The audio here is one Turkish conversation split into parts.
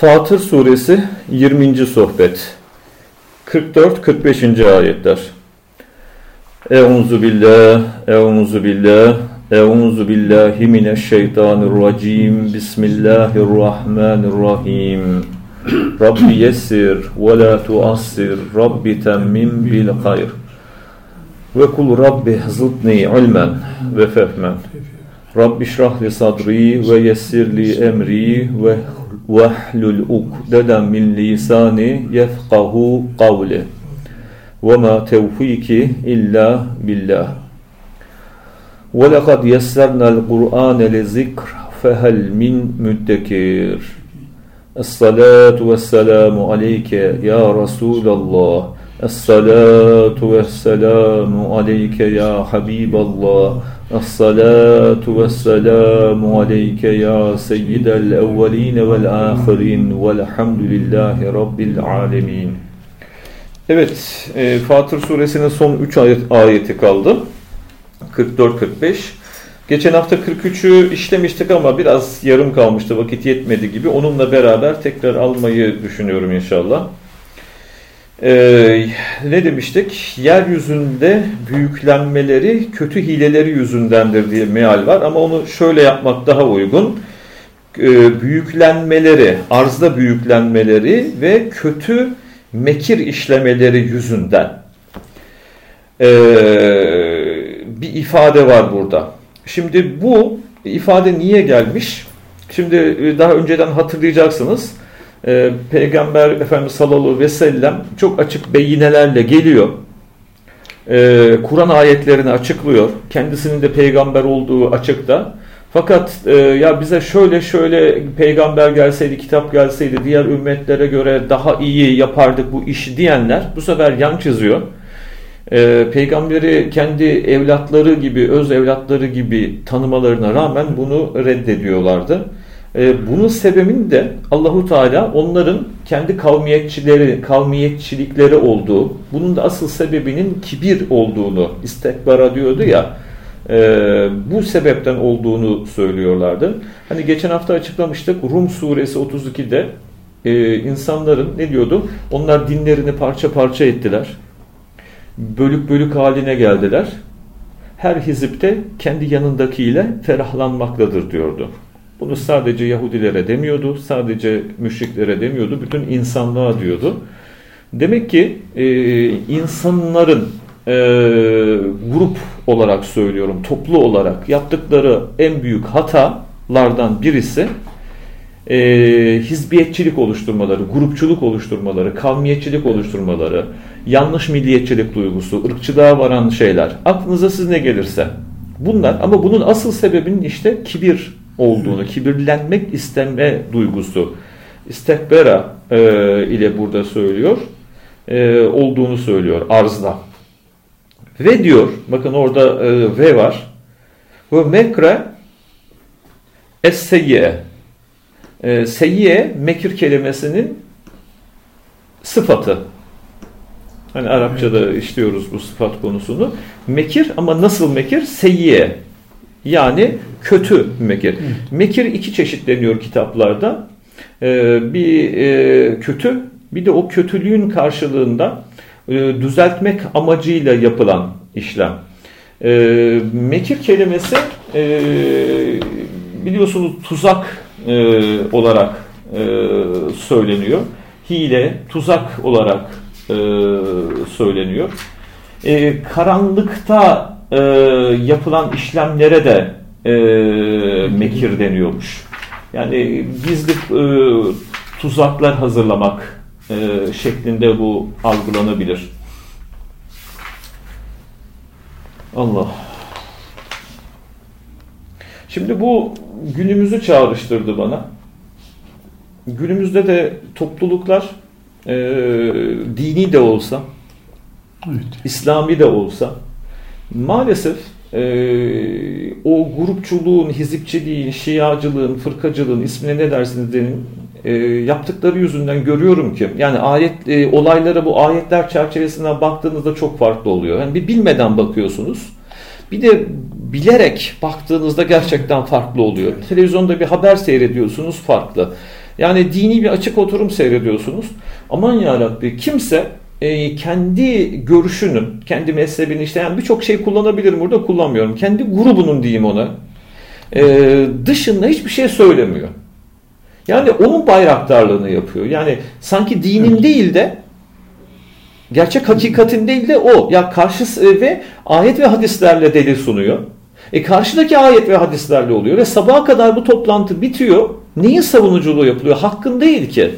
Fatır suresi 20. sohbet 44-45. ayetler Euzu billah, euzu billah, euzu billahi mineşşeytanirracim. Bismillahirrahmanirrahim. Rabbi yessir ve la tuassir. Rabbi temmim bil hayr. Ve kul Rabbi zidni ilmen ve fehmen. Rabbi şrah sadri ve yessir li emri ve واحلل عقدة من لساني يفقه قوله. وما توفيقي إلا بالله. ولقد يسرنا القرآن للذكر فهل من مدكر؟ الصلاة والسلام عليك يا رسول الله. الصلاة والسلام عليك يا حبيب الله. Es-salatu vesselamu aleyke ya seyyidel evveline vel ahirin velhamdülillahi rabbil alemin. Evet, e, Fatır suresinin son 3 ayet, ayeti kaldı. 44-45. Geçen hafta 43'ü işlemiştik ama biraz yarım kalmıştı, vakit yetmedi gibi. Onunla beraber tekrar almayı düşünüyorum inşallah. Ee, ne demiştik? Yeryüzünde büyüklenmeleri kötü hileleri yüzündendir diye meal var ama onu şöyle yapmak daha uygun. Ee, büyüklenmeleri, arzda büyüklenmeleri ve kötü mekir işlemeleri yüzünden. Ee, bir ifade var burada. Şimdi bu ifade niye gelmiş? Şimdi daha önceden hatırlayacaksınız. Ee, Peygamber Efendimiz sallallahu aleyhi ve sellem çok açık beyinelerle geliyor. Ee, Kur'an ayetlerini açıklıyor. Kendisinin de peygamber olduğu açıkta. Fakat e, ya bize şöyle şöyle peygamber gelseydi, kitap gelseydi diğer ümmetlere göre daha iyi yapardık bu işi diyenler bu sefer yan çiziyor. E, peygamberi kendi evlatları gibi, öz evlatları gibi tanımalarına rağmen bunu reddediyorlardı. E, bunun sebebinin de Allahu Teala onların kendi kavmiyetçileri, kavmiyetçilikleri olduğu, bunun da asıl sebebinin kibir olduğunu istekbara diyordu ya, e, bu sebepten olduğunu söylüyorlardı. Hani geçen hafta açıklamıştık Rum suresi 32'de e, insanların ne diyordu? Onlar dinlerini parça parça ettiler. Bölük bölük haline geldiler. Her hizipte kendi yanındakiyle ferahlanmaktadır diyordu. Bunu sadece Yahudilere demiyordu, sadece müşriklere demiyordu, bütün insanlığa diyordu. Demek ki e, insanların e, grup olarak söylüyorum, toplu olarak yaptıkları en büyük hatalardan birisi e, hizbiyetçilik oluşturmaları, grupçuluk oluşturmaları, kavmiyetçilik oluşturmaları, yanlış milliyetçilik duygusu, ırkçılığa varan şeyler. Aklınıza siz ne gelirse. Bunlar ama bunun asıl sebebinin işte kibir olduğunu, kibirlenmek isteme duygusu, istekbera e, ile burada söylüyor, e, olduğunu söylüyor arzda. Ve diyor, bakın orada e, ve var, ve mekre es-seyye. E, seyye, mekir kelimesinin sıfatı. Hani Arapçada işliyoruz bu sıfat konusunu. Mekir ama nasıl mekir? Seyye. Yani kötü mekir. Mekir iki çeşitleniyor kitaplarda. Ee, bir e, kötü, bir de o kötülüğün karşılığında e, düzeltmek amacıyla yapılan işlem. E, mekir kelimesi e, biliyorsunuz tuzak e, olarak e, söyleniyor. Hile, tuzak olarak e, söyleniyor. E, karanlıkta e, yapılan işlemlere de e, mekir deniyormuş. Yani gizli e, tuzaklar hazırlamak e, şeklinde bu algılanabilir. Allah. Şimdi bu günümüzü çağrıştırdı bana. Günümüzde de topluluklar e, dini de olsa, evet. İslami de olsa maalesef e, o grupçuluğun, hizipçiliğin, şiacılığın, fırkacılığın ismine ne dersiniz denin e, yaptıkları yüzünden görüyorum ki yani ayet e, olaylara bu ayetler çerçevesinden baktığınızda çok farklı oluyor. Yani bir bilmeden bakıyorsunuz. Bir de bilerek baktığınızda gerçekten farklı oluyor. Televizyonda bir haber seyrediyorsunuz farklı. Yani dini bir açık oturum seyrediyorsunuz. Aman ya Rabbi kimse e, kendi görüşünün, kendi mezhebini işte yani birçok şey kullanabilirim burada kullanmıyorum. Kendi grubunun diyeyim ona. E, dışında hiçbir şey söylemiyor. Yani onun bayraktarlığını yapıyor. Yani sanki dinin değil de gerçek hakikatin değil de o. Ya karşı ve ayet ve hadislerle delil sunuyor. E karşıdaki ayet ve hadislerle oluyor ve sabaha kadar bu toplantı bitiyor. Neyin savunuculuğu yapılıyor? Hakkın değil ki.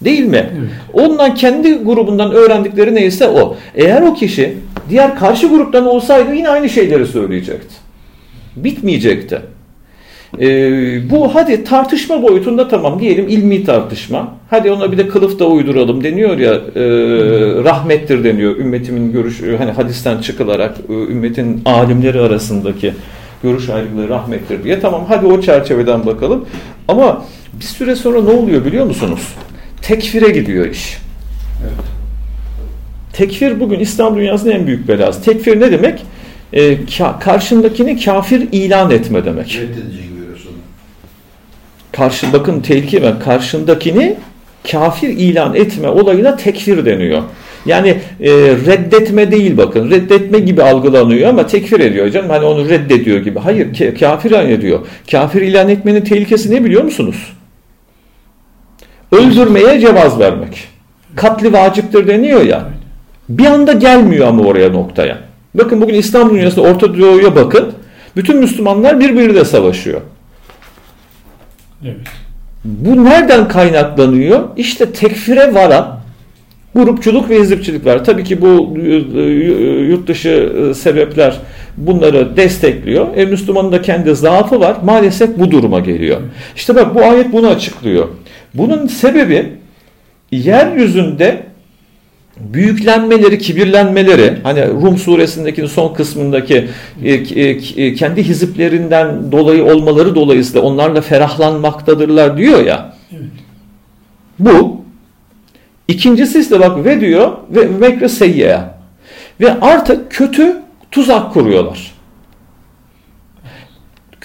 Değil mi? Evet. Ondan kendi grubundan öğrendikleri neyse o. Eğer o kişi diğer karşı gruptan olsaydı yine aynı şeyleri söyleyecekti. Bitmeyecekti. Ee, bu hadi tartışma boyutunda tamam diyelim ilmi tartışma. Hadi ona bir de kılıf da uyduralım deniyor ya e, rahmettir deniyor. Ümmetimin görüşü hani hadisten çıkılarak e, ümmetin alimleri arasındaki görüş ayrılığı rahmettir diye. Tamam hadi o çerçeveden bakalım. Ama bir süre sonra ne oluyor biliyor musunuz? Tekfire gidiyor iş. Evet. Tekfir bugün İslam dünyasının en büyük belası. Tekfir ne demek? Ee, karşındakini kafir ilan etme demek. Reddedici karşı bakın tehlike var. Karşındakini kafir ilan etme olayına tekfir deniyor. Yani e, reddetme değil bakın. Reddetme gibi algılanıyor ama tekfir ediyor canım. Hani onu reddediyor gibi. Hayır kafir ilan ediyor. Kafir ilan etmenin tehlikesi ne biliyor musunuz? Öldürmeye cevaz vermek. Katli vaciptir deniyor ya. Bir anda gelmiyor ama oraya noktaya. Bakın bugün İslam dünyasında Orta Doğu'ya bakın. Bütün Müslümanlar birbiriyle savaşıyor. Evet. Bu nereden kaynaklanıyor? İşte tekfire varan grupçuluk ve hizipçilik var. Tabii ki bu e, e, yurt dışı e, sebepler bunları destekliyor. E, Müslümanın da kendi zaafı var. Maalesef bu duruma geliyor. İşte bak bu ayet bunu açıklıyor. Bunun sebebi yeryüzünde büyüklenmeleri, kibirlenmeleri, hani Rum suresindeki son kısmındaki e, e, e, kendi hiziplerinden dolayı olmaları dolayısıyla onlarla ferahlanmaktadırlar diyor ya. Evet. Bu. İkincisi ise bak ve diyor ve mekre seyye. Ve artık kötü tuzak kuruyorlar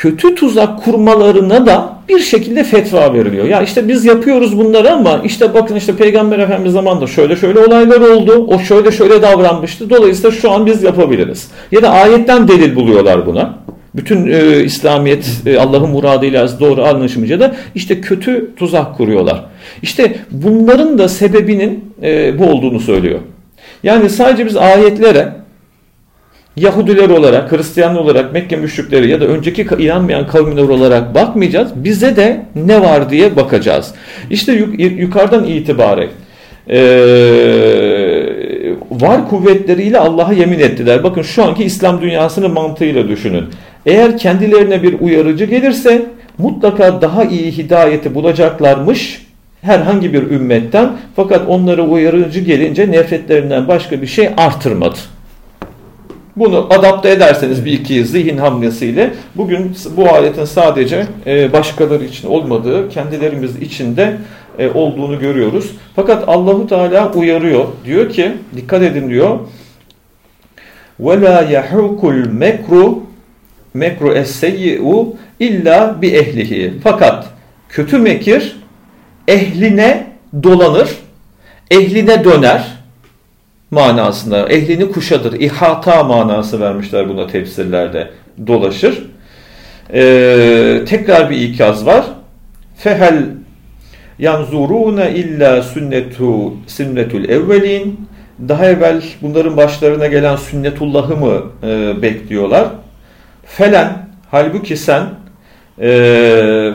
kötü tuzak kurmalarına da bir şekilde fetva veriliyor. Ya işte biz yapıyoruz bunları ama işte bakın işte Peygamber Efendimiz zamanında şöyle şöyle olaylar oldu. O şöyle şöyle davranmıştı. Dolayısıyla şu an biz yapabiliriz. Ya da ayetten delil buluyorlar buna. Bütün e, İslamiyet e, Allah'ın muradıyla doğru anlaşılınca da işte kötü tuzak kuruyorlar. İşte bunların da sebebinin e, bu olduğunu söylüyor. Yani sadece biz ayetlere Yahudiler olarak, Hristiyan olarak, Mekke müşrikleri ya da önceki inanmayan kavimler olarak bakmayacağız. Bize de ne var diye bakacağız. İşte yukarıdan itibaren e, var kuvvetleriyle Allah'a yemin ettiler. Bakın şu anki İslam dünyasının mantığıyla düşünün. Eğer kendilerine bir uyarıcı gelirse mutlaka daha iyi hidayeti bulacaklarmış herhangi bir ümmetten. Fakat onlara uyarıcı gelince nefretlerinden başka bir şey artırmadı. Bunu adapte ederseniz bir iki zihin hamlesiyle bugün bu ayetin sadece e, başkaları için olmadığı, kendilerimiz için de e, olduğunu görüyoruz. Fakat Allahu Teala uyarıyor. Diyor ki dikkat edin diyor. وَلَا يَحُكُ الْمَكْرُ mekru es-seyyi'u illa bi ehlihi. Fakat kötü mekir ehline dolanır, ehline döner manasında ehlini kuşatır, ihata manası vermişler buna tefsirlerde dolaşır. Ee, tekrar bir ikaz var. Fehel yanzurune illa sünnetu sünnetul evvelin daha evvel bunların başlarına gelen sünnetullahı mı e, bekliyorlar? Felen halbuki sen e,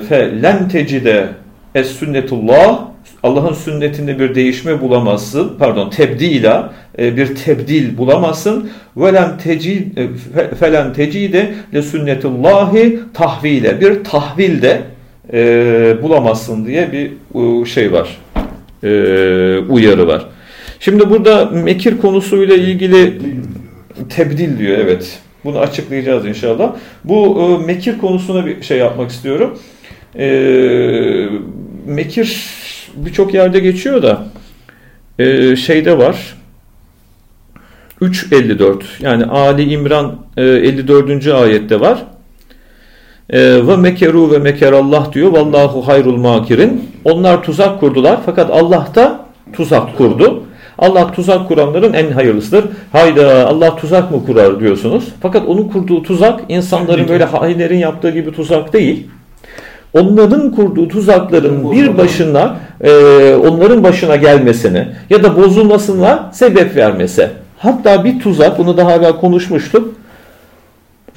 fe tecide es sünnetullah Allah'ın sünnetinde bir değişme bulamazsın. Pardon tebdila e, bir tebdil bulamazsın. Velem tecid e, felen tecide le sünnetullahi tahvile bir tahvil de e, bulamazsın diye bir şey var. E, uyarı var. Şimdi burada mekir konusuyla ilgili tebdil diyor evet. Bunu açıklayacağız inşallah. Bu e, mekir konusuna bir şey yapmak istiyorum. E, mekir birçok yerde geçiyor da e, şeyde var 3.54 yani Ali İmran e, 54. ayette var. E, ve mekeru ve mekerallah diyor. Vallahu hayrul makirin. Onlar tuzak kurdular fakat Allah da tuzak kurdu. Allah tuzak kuranların en hayırlısıdır. Hayda Allah tuzak mı kurar diyorsunuz. Fakat onun kurduğu tuzak insanların böyle hainlerin yaptığı gibi tuzak değil. Onların kurduğu tuzakların bir başına e, onların başına gelmesine ya da bozulmasına sebep vermesi. Hatta bir tuzak bunu daha evvel konuşmuştuk.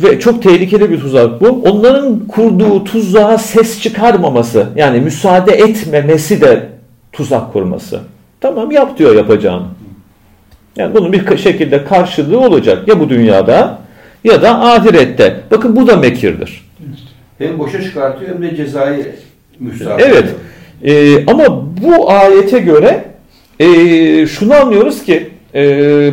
Ve çok tehlikeli bir tuzak bu. Onların kurduğu tuzağa ses çıkarmaması yani müsaade etmemesi de tuzak kurması. Tamam yap diyor yapacağını. Yani bunun bir şekilde karşılığı olacak ya bu dünyada ya da ahirette. Bakın bu da mekirdir. Hem boşa çıkartıyor hem de cezayı müstahak Evet. Ee, ama bu ayete göre e, şunu anlıyoruz ki e,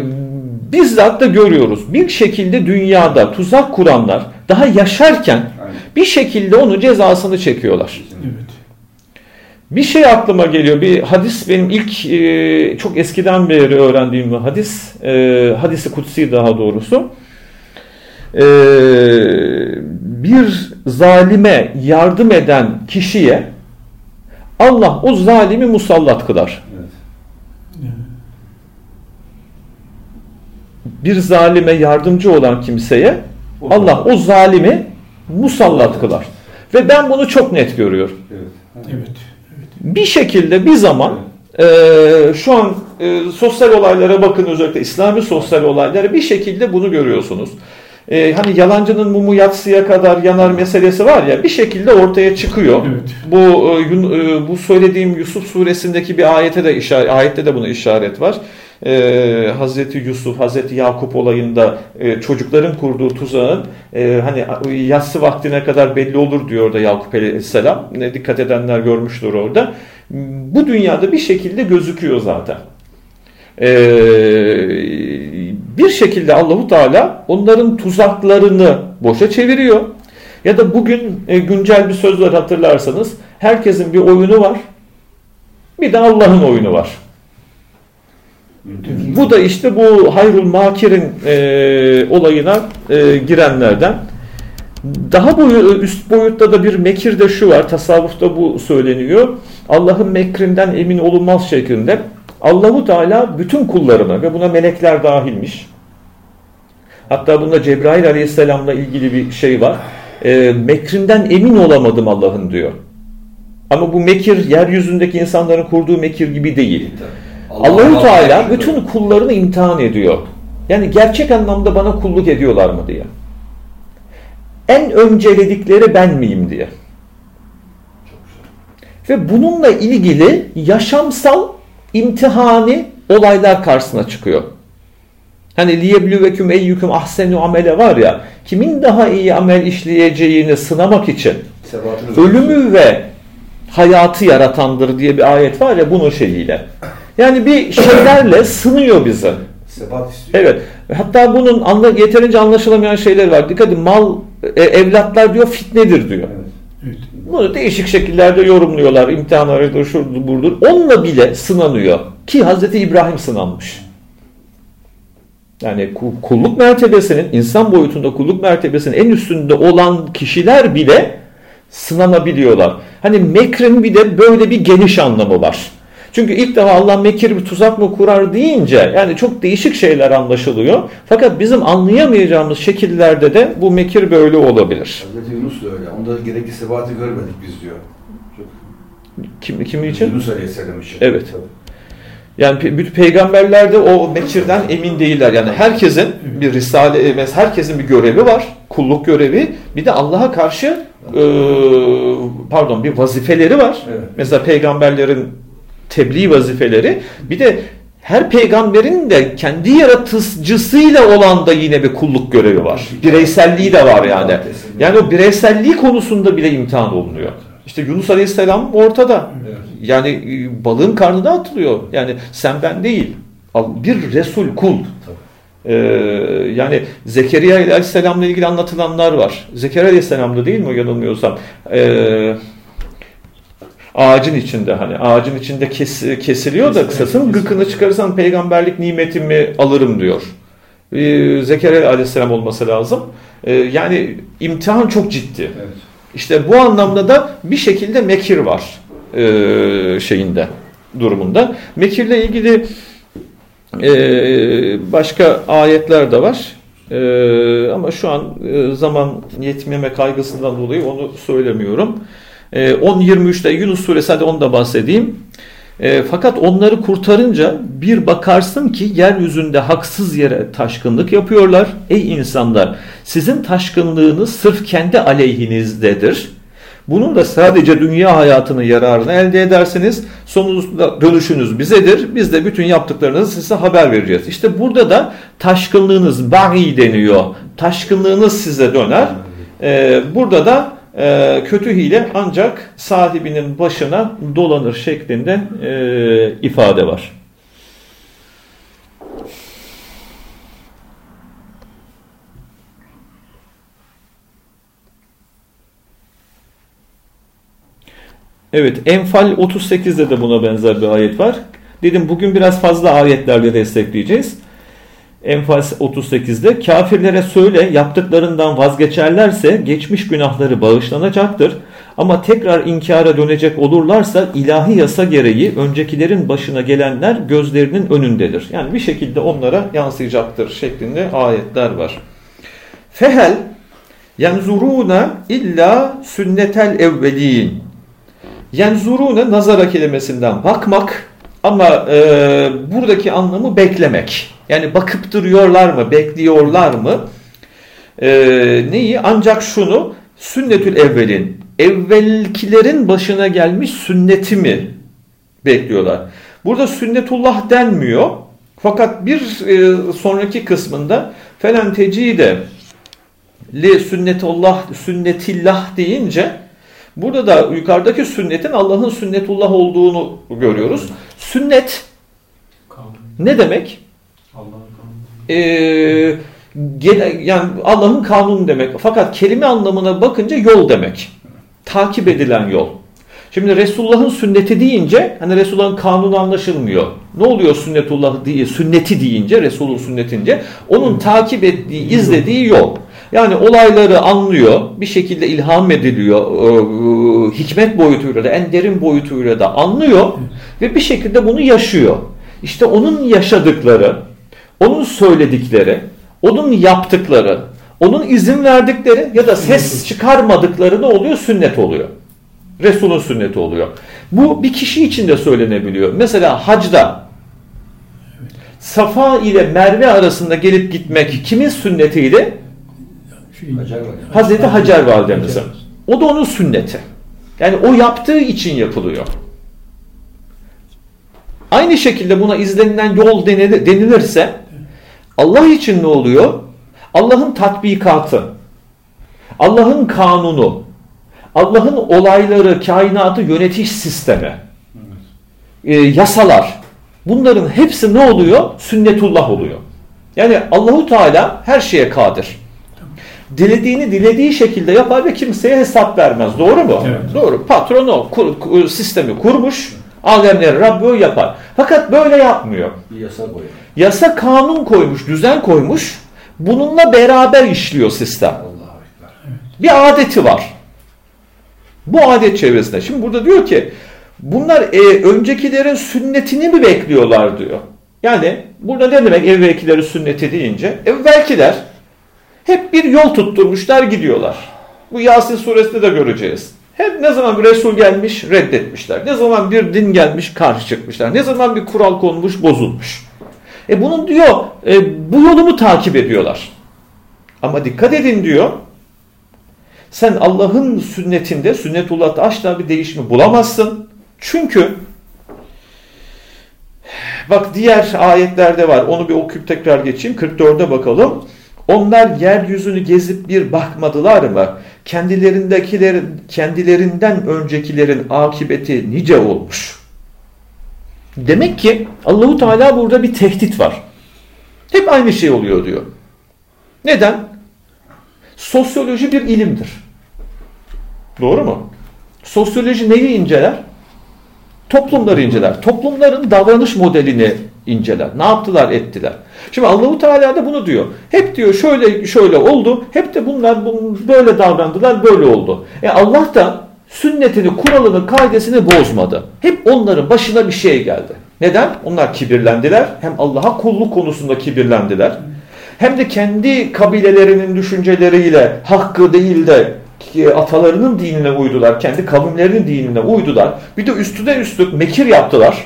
bizzat da görüyoruz. Bir şekilde dünyada tuzak kuranlar daha yaşarken Aynen. bir şekilde onun cezasını çekiyorlar. Evet. Bir şey aklıma geliyor. Bir hadis benim ilk e, çok eskiden beri öğrendiğim bir hadis. E, hadisi kutsi daha doğrusu. E, bir zalime yardım eden kişiye Allah o zalimi musallat kılar. Evet. Bir zalime yardımcı olan kimseye Allah o zalimi musallat kılar. Ve ben bunu çok net görüyorum. Evet. Evet. bir şekilde bir zaman e, şu an e, sosyal olaylara bakın özellikle İslami sosyal olaylara bir şekilde bunu görüyorsunuz. E, hani yalancının mumu yatsıya kadar yanar meselesi var ya bir şekilde ortaya çıkıyor. Evet. Bu e, Yun- e, bu söylediğim Yusuf suresindeki bir ayete de işaret, ayette de buna işaret var. E, Hazreti Yusuf, Hazreti Yakup olayında e, çocukların kurduğu tuzağın e, hani yatsı vaktine kadar belli olur diyor orada Yakup Aleyhisselam. Ne dikkat edenler görmüştür orada. Bu dünyada bir şekilde gözüküyor zaten. E, bir şekilde Allahu Teala onların tuzaklarını boşa çeviriyor. Ya da bugün e, güncel bir söz hatırlarsanız. Herkesin bir oyunu var. Bir de Allah'ın oyunu var. Bu da işte bu Hayrul Makir'in e, olayına e, girenlerden. Daha boyu, üst boyutta da bir mekir de şu var. Tasavvufta bu söyleniyor. Allah'ın mekrinden emin olunmaz şeklinde. Allahu Teala bütün kullarına ve buna melekler dahilmiş. Hatta bunda Cebrail Aleyhisselam'la ilgili bir şey var. E, mekrinden emin olamadım Allah'ın diyor. Ama bu mekir yeryüzündeki insanların kurduğu mekir gibi değil. Allahu Teala bütün kullarını imtihan ediyor. Yani gerçek anlamda bana kulluk ediyorlar mı diye. En önceledikleri ben miyim diye. Ve bununla ilgili yaşamsal imtihani olaylar karşısına çıkıyor. Hani liyeblüveküm eyyüküm ahsenu amele var ya kimin daha iyi amel işleyeceğini sınamak için ölümü ve hayatı yaratandır diye bir ayet var ya bunun şeyiyle. Yani bir şeylerle sınıyor bizi. Sebat istiyor. Evet. Hatta bunun anla, yeterince anlaşılamayan şeyler var. Dikkat edin mal, e, evlatlar diyor fitnedir diyor. Evet. Bunu değişik şekillerde yorumluyorlar. İmtihanlarıdır, şudur, burdur. Onunla bile sınanıyor. Ki Hazreti İbrahim sınanmış. Yani ku- kulluk mertebesinin, insan boyutunda kulluk mertebesinin en üstünde olan kişiler bile sınanabiliyorlar. Hani mekrin bir de böyle bir geniş anlamı var. Çünkü ilk defa Allah mekir bir tuzak mı kurar deyince yani çok değişik şeyler anlaşılıyor. Fakat bizim anlayamayacağımız şekillerde de bu mekir böyle olabilir. Hazreti Yunus da öyle. Onda gerekli sebatı görmedik biz diyor. Çok Kim, kim için? Yunus Aleyhisselam için. Evet. Tabii. Yani bütün peygamberler de o mekirden emin değiller. Yani herkesin bir risale, e, herkesin bir görevi var. Kulluk görevi. Bir de Allah'a karşı e, pardon bir vazifeleri var. Evet. Mesela peygamberlerin tebliğ vazifeleri. Bir de her peygamberin de kendi yaratıcısıyla olan da yine bir kulluk görevi var. Bireyselliği de var yani. Yani o bireyselliği konusunda bile imtihan olunuyor. İşte Yunus Aleyhisselam ortada. Yani e, balığın karnına atılıyor. Yani sen ben değil. Bir Resul kul. Ee, yani Zekeriya Aleyhisselam'la ilgili anlatılanlar var. Zekeriya Aleyhisselam'da değil mi yanılmıyorsam? Ee, ağacın içinde hani ağacın içinde kes, kesiliyor da kısasın gıkını çıkarırsan peygamberlik nimetimi alırım diyor. e, Zekeriya aleyhisselam olması lazım. E, yani imtihan çok ciddi. Evet. İşte bu anlamda da bir şekilde mekir var e, şeyinde durumunda. Mekirle ilgili e, başka ayetler de var. E, ama şu an e, zaman yetmeme kaygısından dolayı onu söylemiyorum. E, 10-23'te Yunus suresi hadi onu da bahsedeyim. E, fakat onları kurtarınca bir bakarsın ki yeryüzünde haksız yere taşkınlık yapıyorlar. Ey insanlar sizin taşkınlığınız sırf kendi aleyhinizdedir. Bunun da sadece dünya hayatının yararını elde edersiniz. Sonunda dönüşünüz bizedir. Biz de bütün yaptıklarınızı size haber vereceğiz. İşte burada da taşkınlığınız ba'i deniyor. Taşkınlığınız size döner. Ee, burada da e, kötü hile ancak sahibinin başına dolanır şeklinde e, ifade var. Evet, Enfal 38'de de buna benzer bir ayet var. Dedim bugün biraz fazla ayetlerle destekleyeceğiz. Enfal 38'de kafirlere söyle yaptıklarından vazgeçerlerse geçmiş günahları bağışlanacaktır. Ama tekrar inkara dönecek olurlarsa ilahi yasa gereği öncekilerin başına gelenler gözlerinin önündedir. Yani bir şekilde onlara yansıyacaktır şeklinde ayetler var. Fehel yenzuruna illa sünnetel evvelin. Yenzurune nazara kelimesinden bakmak ama e, buradaki anlamı beklemek. Yani bakıp duruyorlar mı, bekliyorlar mı? E, neyi? Ancak şunu sünnetül evvelin, evvelkilerin başına gelmiş sünneti mi bekliyorlar? Burada sünnetullah denmiyor. Fakat bir e, sonraki kısmında felen tecide li sünnetullah, sünnetillah deyince Burada da yukarıdaki sünnetin Allah'ın sünnetullah olduğunu görüyoruz. Sünnet ne demek? Ee, yani Allah'ın kanunu demek. Fakat kelime anlamına bakınca yol demek. Takip edilen yol. Şimdi Resulullah'ın sünneti deyince hani Resulullah'ın kanunu anlaşılmıyor. Ne oluyor sünnetullah diye, sünneti deyince, Resul'un sünnetince? Onun takip ettiği, izlediği yol. Yani olayları anlıyor, bir şekilde ilham ediliyor, e, hikmet boyutuyla da, en derin boyutuyla da anlıyor ve bir şekilde bunu yaşıyor. İşte onun yaşadıkları, onun söyledikleri, onun yaptıkları, onun izin verdikleri ya da ses çıkarmadıkları ne oluyor? Sünnet oluyor. Resul'ün sünneti oluyor. Bu bir kişi için de söylenebiliyor. Mesela hacda Safa ile Merve arasında gelip gitmek kimin sünnetiydi? Hacer var. Hazreti Hacer validemizin. O da onun sünneti. Yani o yaptığı için yapılıyor. Aynı şekilde buna izlenilen yol denilirse Allah için ne oluyor? Allah'ın tatbikatı, Allah'ın kanunu, Allah'ın olayları, kainatı yönetiş sistemi, e, yasalar bunların hepsi ne oluyor? Sünnetullah oluyor. Yani Allahu Teala her şeye kadir. Dilediğini dilediği şekilde yapar ve kimseye hesap vermez. Doğru mu? Evet. Doğru. Patron o. Kur, kur- sistemi kurmuş. Alemleri Rabbi o yapar. Fakat böyle yapmıyor. Bir yasa koyuyor. Yasa kanun koymuş, düzen koymuş. Bununla beraber işliyor sistem. Bir adeti var. Bu adet çevresinde. Şimdi burada diyor ki bunlar e, öncekilerin sünnetini mi bekliyorlar diyor. Yani burada ne demek evvelkilerin sünneti deyince? Evvelkiler hep bir yol tutturmuşlar gidiyorlar. Bu Yasin suresinde de göreceğiz. Hep ne zaman bir Resul gelmiş reddetmişler. Ne zaman bir din gelmiş karşı çıkmışlar. Ne zaman bir kural konmuş bozulmuş. E bunun diyor e, bu yolumu takip ediyorlar. Ama dikkat edin diyor. Sen Allah'ın sünnetinde, sünnetullah'ta asla bir değişimi bulamazsın. Çünkü bak diğer ayetlerde var. Onu bir okuyup tekrar geçeyim. 44'e bakalım. Onlar yeryüzünü gezip bir bakmadılar mı? Kendilerindekilerin, kendilerinden öncekilerin akıbeti nice olmuş. Demek ki Allahu Teala burada bir tehdit var. Hep aynı şey oluyor diyor. Neden? Sosyoloji bir ilimdir. Doğru mu? Sosyoloji neyi inceler? Toplumları inceler. Toplumların davranış modelini inceler. Ne yaptılar ettiler. Şimdi Allahu Teala da bunu diyor. Hep diyor şöyle şöyle oldu. Hep de bunlar böyle davrandılar böyle oldu. E Allah da sünnetini, kuralını, kaidesini bozmadı. Hep onların başına bir şey geldi. Neden? Onlar kibirlendiler. Hem Allah'a kulluk konusunda kibirlendiler. Hem de kendi kabilelerinin düşünceleriyle hakkı değil de atalarının dinine uydular. Kendi kavimlerinin dinine uydular. Bir de üstüne üstlük mekir yaptılar.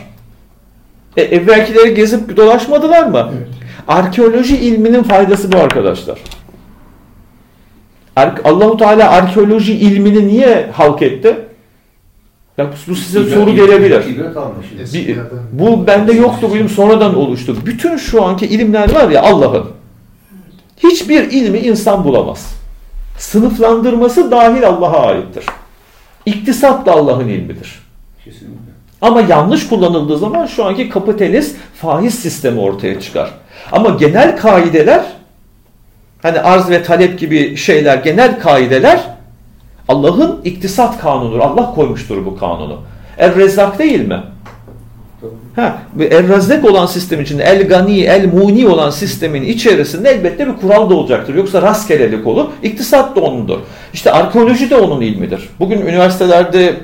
E, evvelkileri gezip dolaşmadılar mı? Evet. Arkeoloji ilminin faydası bu arkadaşlar. Allahu Teala arkeoloji ilmini niye halk etti? Ya bu size İbret, soru gelebilir. Bir, bu bende yoktu bu ilim sonradan oluştu. Bütün şu anki ilimler var ya Allah'ın. Hiçbir ilmi insan bulamaz. Sınıflandırması dahil Allah'a aittir. İktisat da Allah'ın ilmidir. Kesinlikle. Ama yanlış kullanıldığı zaman şu anki kapitalist faiz sistemi ortaya çıkar. Ama genel kaideler hani arz ve talep gibi şeyler genel kaideler Allah'ın iktisat kanunudur. Allah koymuştur bu kanunu. Er Rezzak değil mi? Ha, El Rezzak olan sistem içinde El Gani, El Muni olan sistemin içerisinde elbette bir kural da olacaktır. Yoksa rastgelelik olur. İktisat da onundur. İşte arkeoloji de onun ilmidir. Bugün üniversitelerde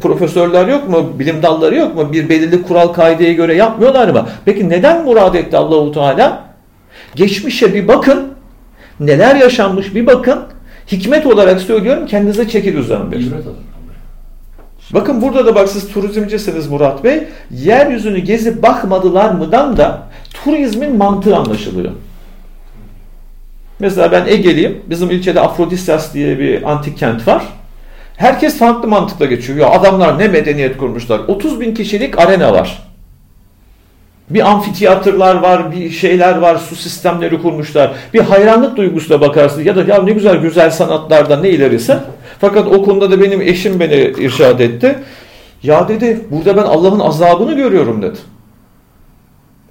profesörler yok mu? Bilim dalları yok mu? Bir belirli kural kaideye göre yapmıyorlar mı? Peki neden murad etti Allahu Teala? Geçmişe bir bakın. Neler yaşanmış bir bakın. Hikmet olarak söylüyorum kendinize çekil uzanın bir. Bakın burada da bak siz turizmcisiniz Murat Bey. Yeryüzünü gezip bakmadılar mıdan da turizmin mantığı anlaşılıyor. Mesela ben Ege'liyim. Bizim ilçede Afrodisyas diye bir antik kent var. Herkes farklı mantıkla geçiyor. Ya adamlar ne medeniyet kurmuşlar. 30 bin kişilik arena var. Bir amfiteyatrlar var, bir şeyler var, su sistemleri kurmuşlar. Bir hayranlık duygusuyla bakarsın ya da ya ne güzel güzel sanatlarda ne ilerisi. Fakat o konuda da benim eşim beni irşad etti. Ya dedi burada ben Allah'ın azabını görüyorum dedi.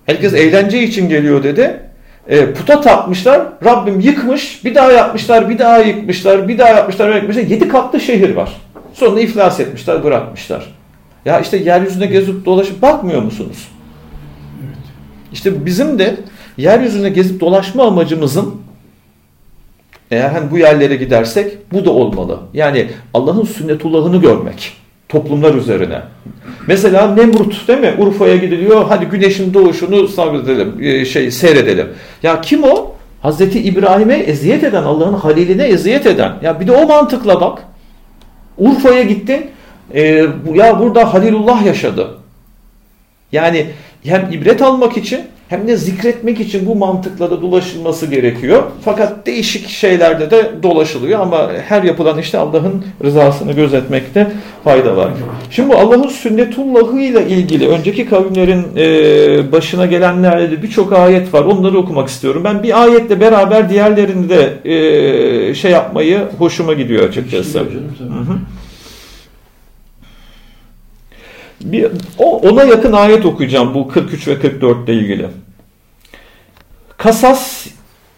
Herkes eğlence için geliyor dedi. E, puta tapmışlar. Rabbim yıkmış. Bir daha yapmışlar. Bir daha yıkmışlar. Bir daha yapmışlar. Yıkmışlar. Yedi katlı şehir var. Sonra iflas etmişler. Bırakmışlar. Ya işte yeryüzünde gezip dolaşıp bakmıyor musunuz? İşte bizim de yeryüzünde gezip dolaşma amacımızın eğer hani bu yerlere gidersek bu da olmalı. Yani Allah'ın sünnetullahını görmek toplumlar üzerine. Mesela Nemrut değil mi? Urfa'ya gidiliyor. Hadi güneşin doğuşunu sabredelim, e, şey seyredelim. Ya kim o? Hazreti İbrahim'e eziyet eden, Allah'ın haliline eziyet eden. Ya bir de o mantıkla bak. Urfa'ya gittin. E, ya burada Halilullah yaşadı. Yani hem ibret almak için hem de zikretmek için bu mantıkla da dolaşılması gerekiyor. Fakat değişik şeylerde de dolaşılıyor ama her yapılan işte Allah'ın rızasını gözetmekte fayda var. Şimdi bu Allah'ın sünnetullahı ile ilgili önceki kavimlerin e, başına gelenlerde de birçok ayet var. Onları okumak istiyorum. Ben bir ayetle beraber diğerlerini de e, şey yapmayı hoşuma gidiyor açıkçası. Hı hı. Bir, ona yakın ayet okuyacağım bu 43 ve 44 ile ilgili. Kasas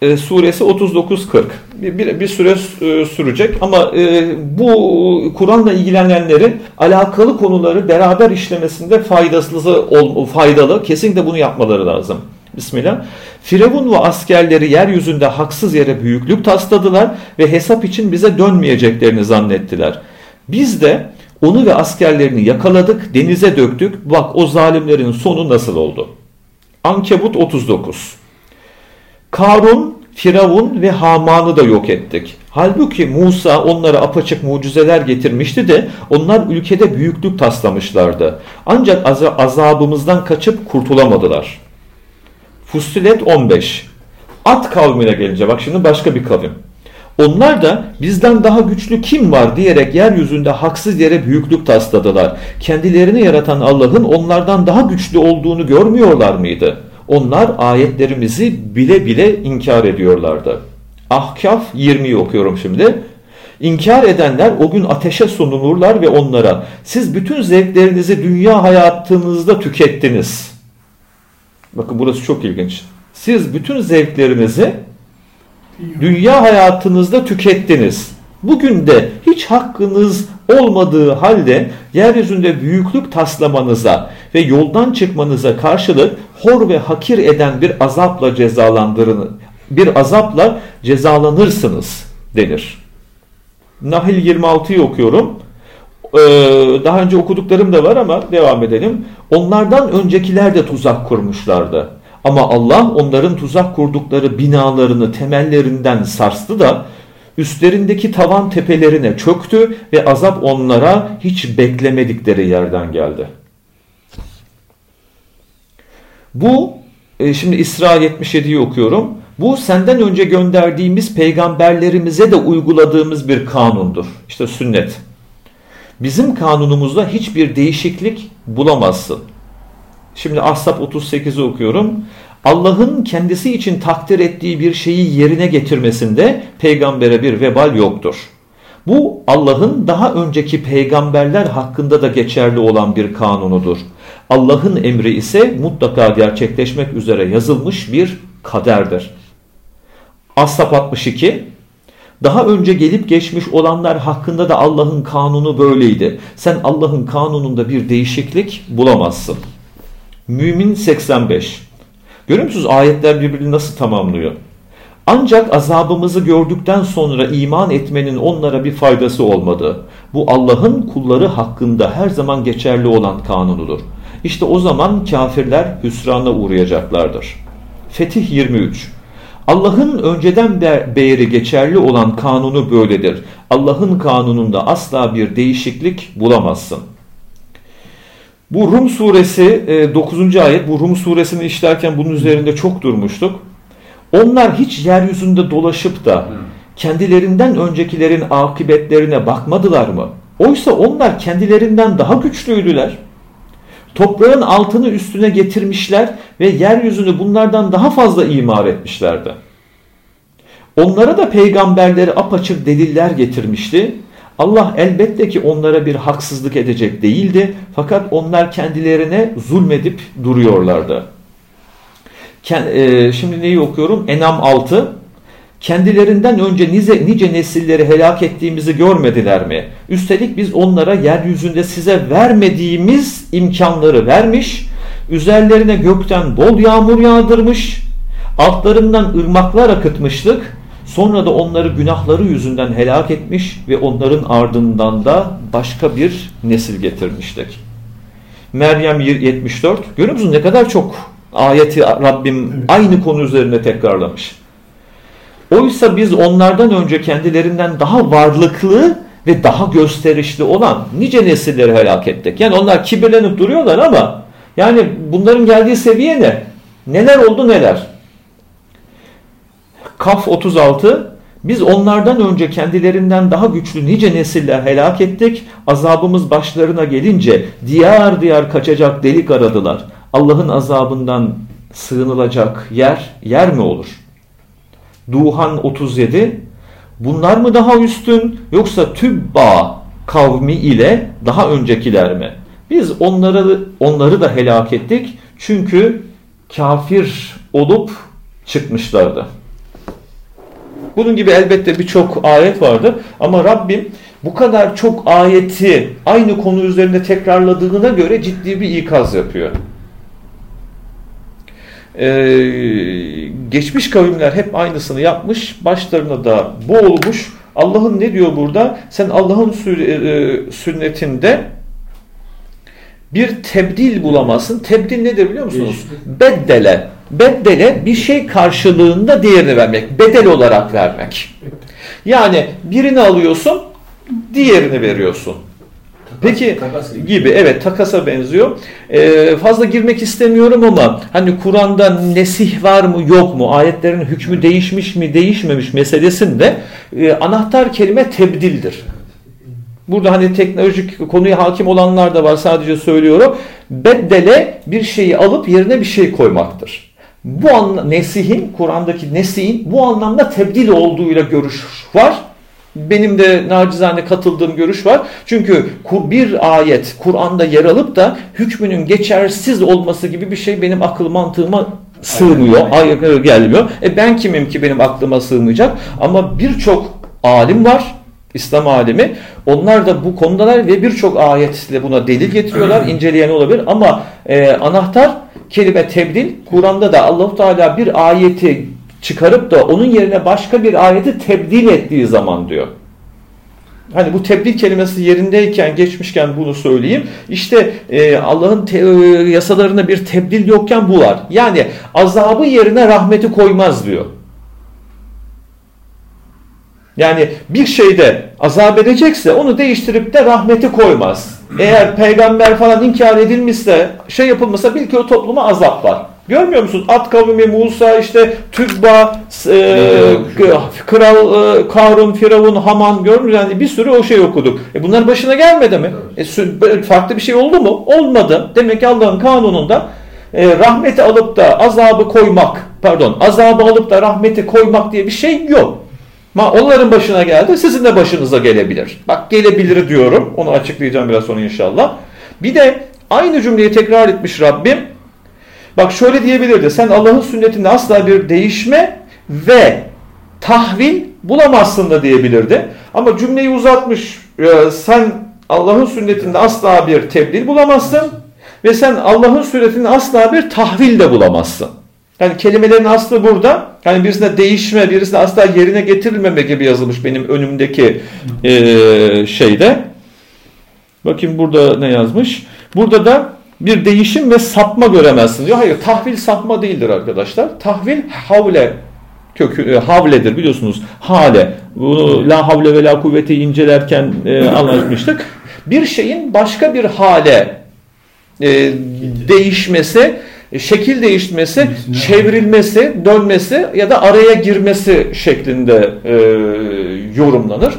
e, suresi 39-40 bir, bir, bir süre e, sürecek ama e, bu Kur'an'la ilgilenenlerin alakalı konuları beraber işlemesinde faydası ol, faydalı. Kesinlikle bunu yapmaları lazım. Bismillah. Firavun ve askerleri yeryüzünde haksız yere büyüklük tasladılar ve hesap için bize dönmeyeceklerini zannettiler. Biz de onu ve askerlerini yakaladık, denize döktük. Bak o zalimlerin sonu nasıl oldu? Ankebut 39 Karun, Firavun ve Haman'ı da yok ettik. Halbuki Musa onlara apaçık mucizeler getirmişti de onlar ülkede büyüklük taslamışlardı. Ancak az azabımızdan kaçıp kurtulamadılar. Fussilet 15 At kavmine gelince bak şimdi başka bir kavim. Onlar da bizden daha güçlü kim var diyerek yeryüzünde haksız yere büyüklük tasladılar. Kendilerini yaratan Allah'ın onlardan daha güçlü olduğunu görmüyorlar mıydı? Onlar ayetlerimizi bile bile inkar ediyorlardı. Ahkaf 20'yi okuyorum şimdi. İnkar edenler o gün ateşe sunulurlar ve onlara siz bütün zevklerinizi dünya hayatınızda tükettiniz. Bakın burası çok ilginç. Siz bütün zevklerinizi dünya hayatınızda tükettiniz. Bugün de hiç hakkınız olmadığı halde yeryüzünde büyüklük taslamanıza ve yoldan çıkmanıza karşılık hor ve hakir eden bir azapla cezalandırın bir azapla cezalanırsınız denir. Nahil 26'yı okuyorum. Ee, daha önce okuduklarım da var ama devam edelim. Onlardan öncekiler de tuzak kurmuşlardı. Ama Allah onların tuzak kurdukları binalarını temellerinden sarstı da üstlerindeki tavan tepelerine çöktü ve azap onlara hiç beklemedikleri yerden geldi. Bu e, şimdi İsra 77'yi okuyorum. Bu senden önce gönderdiğimiz peygamberlerimize de uyguladığımız bir kanundur. İşte sünnet. Bizim kanunumuzda hiçbir değişiklik bulamazsın. Şimdi Ahzab 38'i okuyorum. Allah'ın kendisi için takdir ettiği bir şeyi yerine getirmesinde peygambere bir vebal yoktur. Bu Allah'ın daha önceki peygamberler hakkında da geçerli olan bir kanunudur. Allah'ın emri ise mutlaka gerçekleşmek üzere yazılmış bir kaderdir. Ashab 62 daha önce gelip geçmiş olanlar hakkında da Allah'ın kanunu böyleydi. Sen Allah'ın kanununda bir değişiklik bulamazsın. Mümin 85 Görüyor musunuz ayetler birbirini nasıl tamamlıyor? Ancak azabımızı gördükten sonra iman etmenin onlara bir faydası olmadı. Bu Allah'ın kulları hakkında her zaman geçerli olan kanunudur. İşte o zaman kafirler hüsrana uğrayacaklardır. Fetih 23 Allah'ın önceden beri geçerli olan kanunu böyledir. Allah'ın kanununda asla bir değişiklik bulamazsın. Bu Rum suresi 9. E, ayet, bu Rum suresini işlerken bunun üzerinde çok durmuştuk. Onlar hiç yeryüzünde dolaşıp da kendilerinden öncekilerin akıbetlerine bakmadılar mı? Oysa onlar kendilerinden daha güçlüydüler. Toprağın altını üstüne getirmişler ve yeryüzünü bunlardan daha fazla imar etmişlerdi. Onlara da peygamberleri apaçık deliller getirmişti. Allah elbette ki onlara bir haksızlık edecek değildi. Fakat onlar kendilerine zulmedip duruyorlardı. E, şimdi neyi okuyorum? Enam 6. Kendilerinden önce nice, nice nesilleri helak ettiğimizi görmediler mi? Üstelik biz onlara yeryüzünde size vermediğimiz imkanları vermiş, üzerlerine gökten bol yağmur yağdırmış, altlarından ırmaklar akıtmıştık, sonra da onları günahları yüzünden helak etmiş ve onların ardından da başka bir nesil getirmiştik. Meryem 74, görüyor musunuz ne kadar çok ayeti Rabbim aynı konu üzerine tekrarlamış. Oysa biz onlardan önce kendilerinden daha varlıklı ve daha gösterişli olan nice nesilleri helak ettik. Yani onlar kibirlenip duruyorlar ama yani bunların geldiği seviye ne? Neler oldu neler? Kaf 36 biz onlardan önce kendilerinden daha güçlü nice nesiller helak ettik. Azabımız başlarına gelince diyar diyar kaçacak delik aradılar. Allah'ın azabından sığınılacak yer, yer mi olur? Duhan 37 Bunlar mı daha üstün yoksa Tübba kavmi ile daha öncekiler mi? Biz onları onları da helak ettik çünkü kafir olup çıkmışlardı. Bunun gibi elbette birçok ayet vardır ama Rabbim bu kadar çok ayeti aynı konu üzerinde tekrarladığına göre ciddi bir ikaz yapıyor. Ee, geçmiş kavimler hep aynısını yapmış, başlarına da bu olmuş. Allah'ın ne diyor burada? Sen Allah'ın e, sünnetinde bir tebdil bulamazsın. Tebdil nedir biliyor musunuz? Beddele. Beddele bir şey karşılığında diğerini vermek. Bedel olarak vermek. Yani birini alıyorsun, diğerini veriyorsun. Peki gibi evet takasa benziyor. Ee, fazla girmek istemiyorum ama hani Kur'an'da nesih var mı yok mu ayetlerin hükmü değişmiş mi değişmemiş meselesinde e, anahtar kelime tebdildir. Burada hani teknolojik konuya hakim olanlar da var sadece söylüyorum. Beddele bir şeyi alıp yerine bir şey koymaktır. Bu anla, nesihin, Kur'an'daki nesihin bu anlamda tebdil olduğuyla görüş var. Benim de nacizane katıldığım görüş var. Çünkü bir ayet Kur'an'da yer alıp da hükmünün geçersiz olması gibi bir şey benim akıl mantığıma sığmıyor, aynen. gelmiyor. E ben kimim ki benim aklıma sığmayacak? Ama birçok alim var İslam alemi. Onlar da bu konudalar ve birçok ayetle buna delil getiriyorlar. inceleyen olabilir ama e, anahtar kelime tebdil. Kur'an'da da Allahu Teala bir ayeti çıkarıp da onun yerine başka bir ayeti tebdil ettiği zaman diyor. Hani bu tebdil kelimesi yerindeyken geçmişken bunu söyleyeyim. İşte e, Allah'ın e, yasalarına bir tebdil yokken bu var. Yani azabı yerine rahmeti koymaz diyor. Yani bir şeyde azap edecekse onu değiştirip de rahmeti koymaz. Eğer peygamber falan inkar edilmişse şey yapılmasa bil ki o topluma azap var. Görmüyor musun? At kavmi Musa işte Tübba, e, Kral e, Karun, Firavun, Haman görmüyor yani bir sürü o şey okuduk. E bunların başına gelmedi mi? E, farklı bir şey oldu mu? Olmadı. Demek ki Allah'ın kanununda e, rahmeti alıp da azabı koymak, pardon azabı alıp da rahmeti koymak diye bir şey yok. Ma onların başına geldi, sizin de başınıza gelebilir. Bak gelebilir diyorum. Onu açıklayacağım biraz sonra inşallah. Bir de aynı cümleyi tekrar etmiş Rabbim. Bak şöyle diyebilirdi. Sen Allah'ın sünnetinde asla bir değişme ve tahvil bulamazsın da diyebilirdi. Ama cümleyi uzatmış. Ee, sen Allah'ın sünnetinde asla bir tebdil bulamazsın ve sen Allah'ın sünnetinde asla bir tahvil de bulamazsın. Yani kelimelerin aslı burada. Yani birisine değişme, birisine asla yerine getirilmeme gibi yazılmış benim önümdeki e, şeyde. Bakayım burada ne yazmış. Burada da bir değişim ve sapma göremezsin diyor. Hayır tahvil sapma değildir arkadaşlar. Tahvil havle kökü e, havledir biliyorsunuz. Hale. Bunu la havle ve la kuvveti incelerken e, anlatmıştık. Bir şeyin başka bir hale e, değişmesi, şekil değişmesi, çevrilmesi, dönmesi ya da araya girmesi şeklinde e, yorumlanır.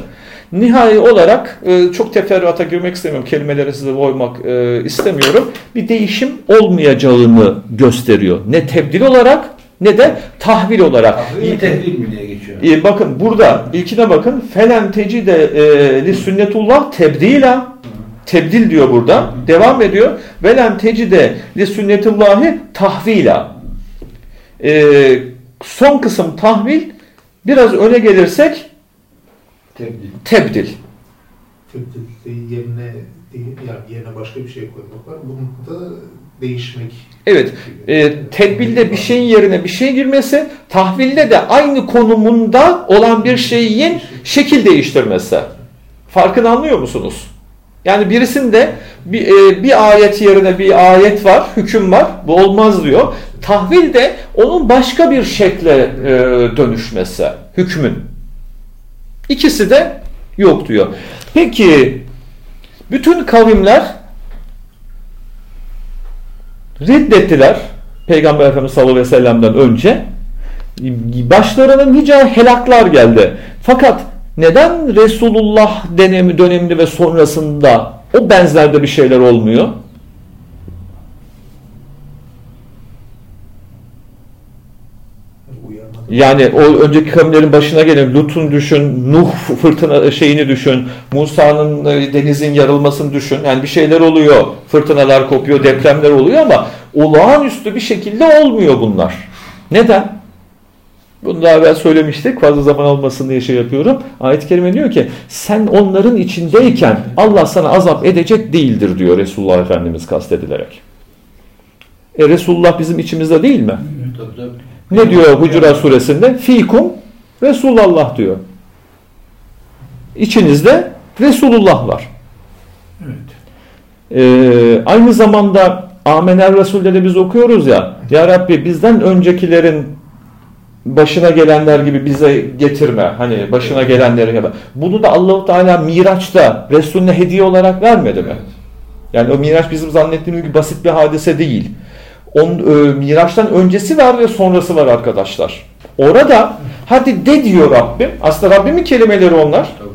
Nihai olarak e, çok teferruata girmek istemiyorum. Kelimeleri size koymak e, istemiyorum. Bir değişim olmayacağını gösteriyor. Ne tebdil olarak ne de tahvil olarak. Tahvil tebdil mi diye geçiyor? E, bakın burada ilkine bakın. Felen tecide e, li sünnetullah tebdila. Tebdil diyor burada. Devam ediyor. Velen tecide li sünnetullahi tahvila. E, son kısım tahvil. Biraz öne gelirsek Tebdil. Tebdil. Tebdil yerine değil, yani yerine başka bir şey koymak var. Bunda değişmek. Evet. E, tedbilde bir şeyin yerine bir şey girmesi, tahvilde de aynı konumunda olan bir şeyin şekil değiştirmesi. Farkını anlıyor musunuz? Yani birisinde bir, e, bir ayet yerine bir ayet var, hüküm var. Bu olmaz diyor. Tahvil de onun başka bir şekle e, dönüşmesi, hükmün. İkisi de yok diyor. Peki bütün kavimler reddettiler Peygamber Efendimiz sallallahu aleyhi ve sellem'den önce. Başlarına nice helaklar geldi. Fakat neden Resulullah dönemi döneminde ve sonrasında o benzerde bir şeyler olmuyor? Yani o önceki kavimlerin başına gelen Lut'un düşün, Nuh fırtına şeyini düşün, Musa'nın e, denizin yarılmasını düşün. Yani bir şeyler oluyor, fırtınalar kopuyor, depremler oluyor ama olağanüstü bir şekilde olmuyor bunlar. Neden? Bunu daha evvel söylemiştik. Fazla zaman almasın diye şey yapıyorum. Ayet-i Kerime diyor ki sen onların içindeyken Allah sana azap edecek değildir diyor Resulullah Efendimiz kastedilerek. E Resulullah bizim içimizde değil mi? Ne diyor Hucurat suresinde? Fikum Resulullah diyor. İçinizde Resulullah var. Evet. Ee, aynı zamanda Amener Resul'de biz okuyoruz ya. Ya Rabbi bizden öncekilerin başına gelenler gibi bize getirme. Hani başına gelenleri gibi. Bunu da Allahu Teala Miraç'ta Resulüne hediye olarak vermedi mi? Yani o Miraç bizim zannettiğimiz gibi basit bir hadise değil. On, e, Miraç'tan öncesi var ve sonrası var arkadaşlar. Orada hadi de diyor Rabbim. Aslında Rabbimin kelimeleri onlar. Tabii.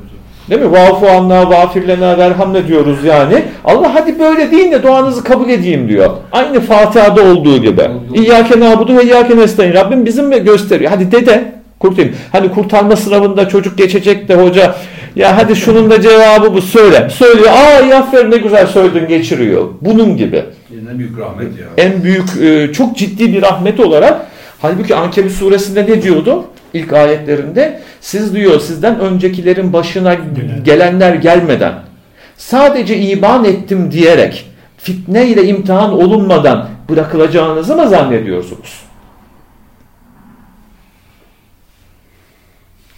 Değil mi? Vafu anna, vafirlena, verhamle diyoruz yani. Allah hadi böyle deyin de duanızı kabul edeyim diyor. Aynı Fatiha'da olduğu gibi. İyyâke nâbudu ve iyyâke nestaîn. Rabbim bizim gösteriyor? Hadi dede kurtarayım. Hani kurtarma sınavında çocuk geçecek de hoca ya hadi şunun da cevabı bu söyle. Söylüyor. Aa iyi aferin ne güzel söyledin geçiriyor. Bunun gibi. En büyük rahmet ya. En büyük e, çok ciddi bir rahmet olarak halbuki Ankebut suresinde ne diyordu? İlk ayetlerinde. Siz diyor sizden öncekilerin başına gelenler gelmeden sadece iman ettim diyerek fitne ile imtihan olunmadan bırakılacağınızı mı zannediyorsunuz?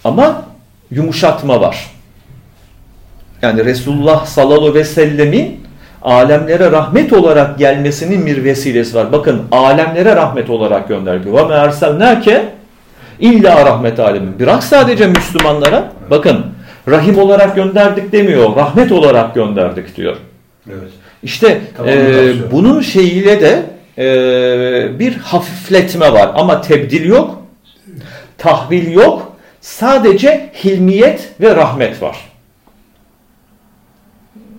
Ama yumuşatma var. Yani Resulullah sallallahu ve sellemin alemlere rahmet olarak gelmesinin bir vesilesi var. Bakın alemlere rahmet olarak gönderdi. Ve me'erselnâke illa rahmet alemin. Bırak sadece Müslümanlara. Bakın rahim olarak gönderdik demiyor. Rahmet olarak gönderdik diyor. Evet. İşte Tamam, e, bunun şeyiyle de e, bir hafifletme var ama tebdil yok, tahvil yok, sadece hilmiyet ve rahmet var.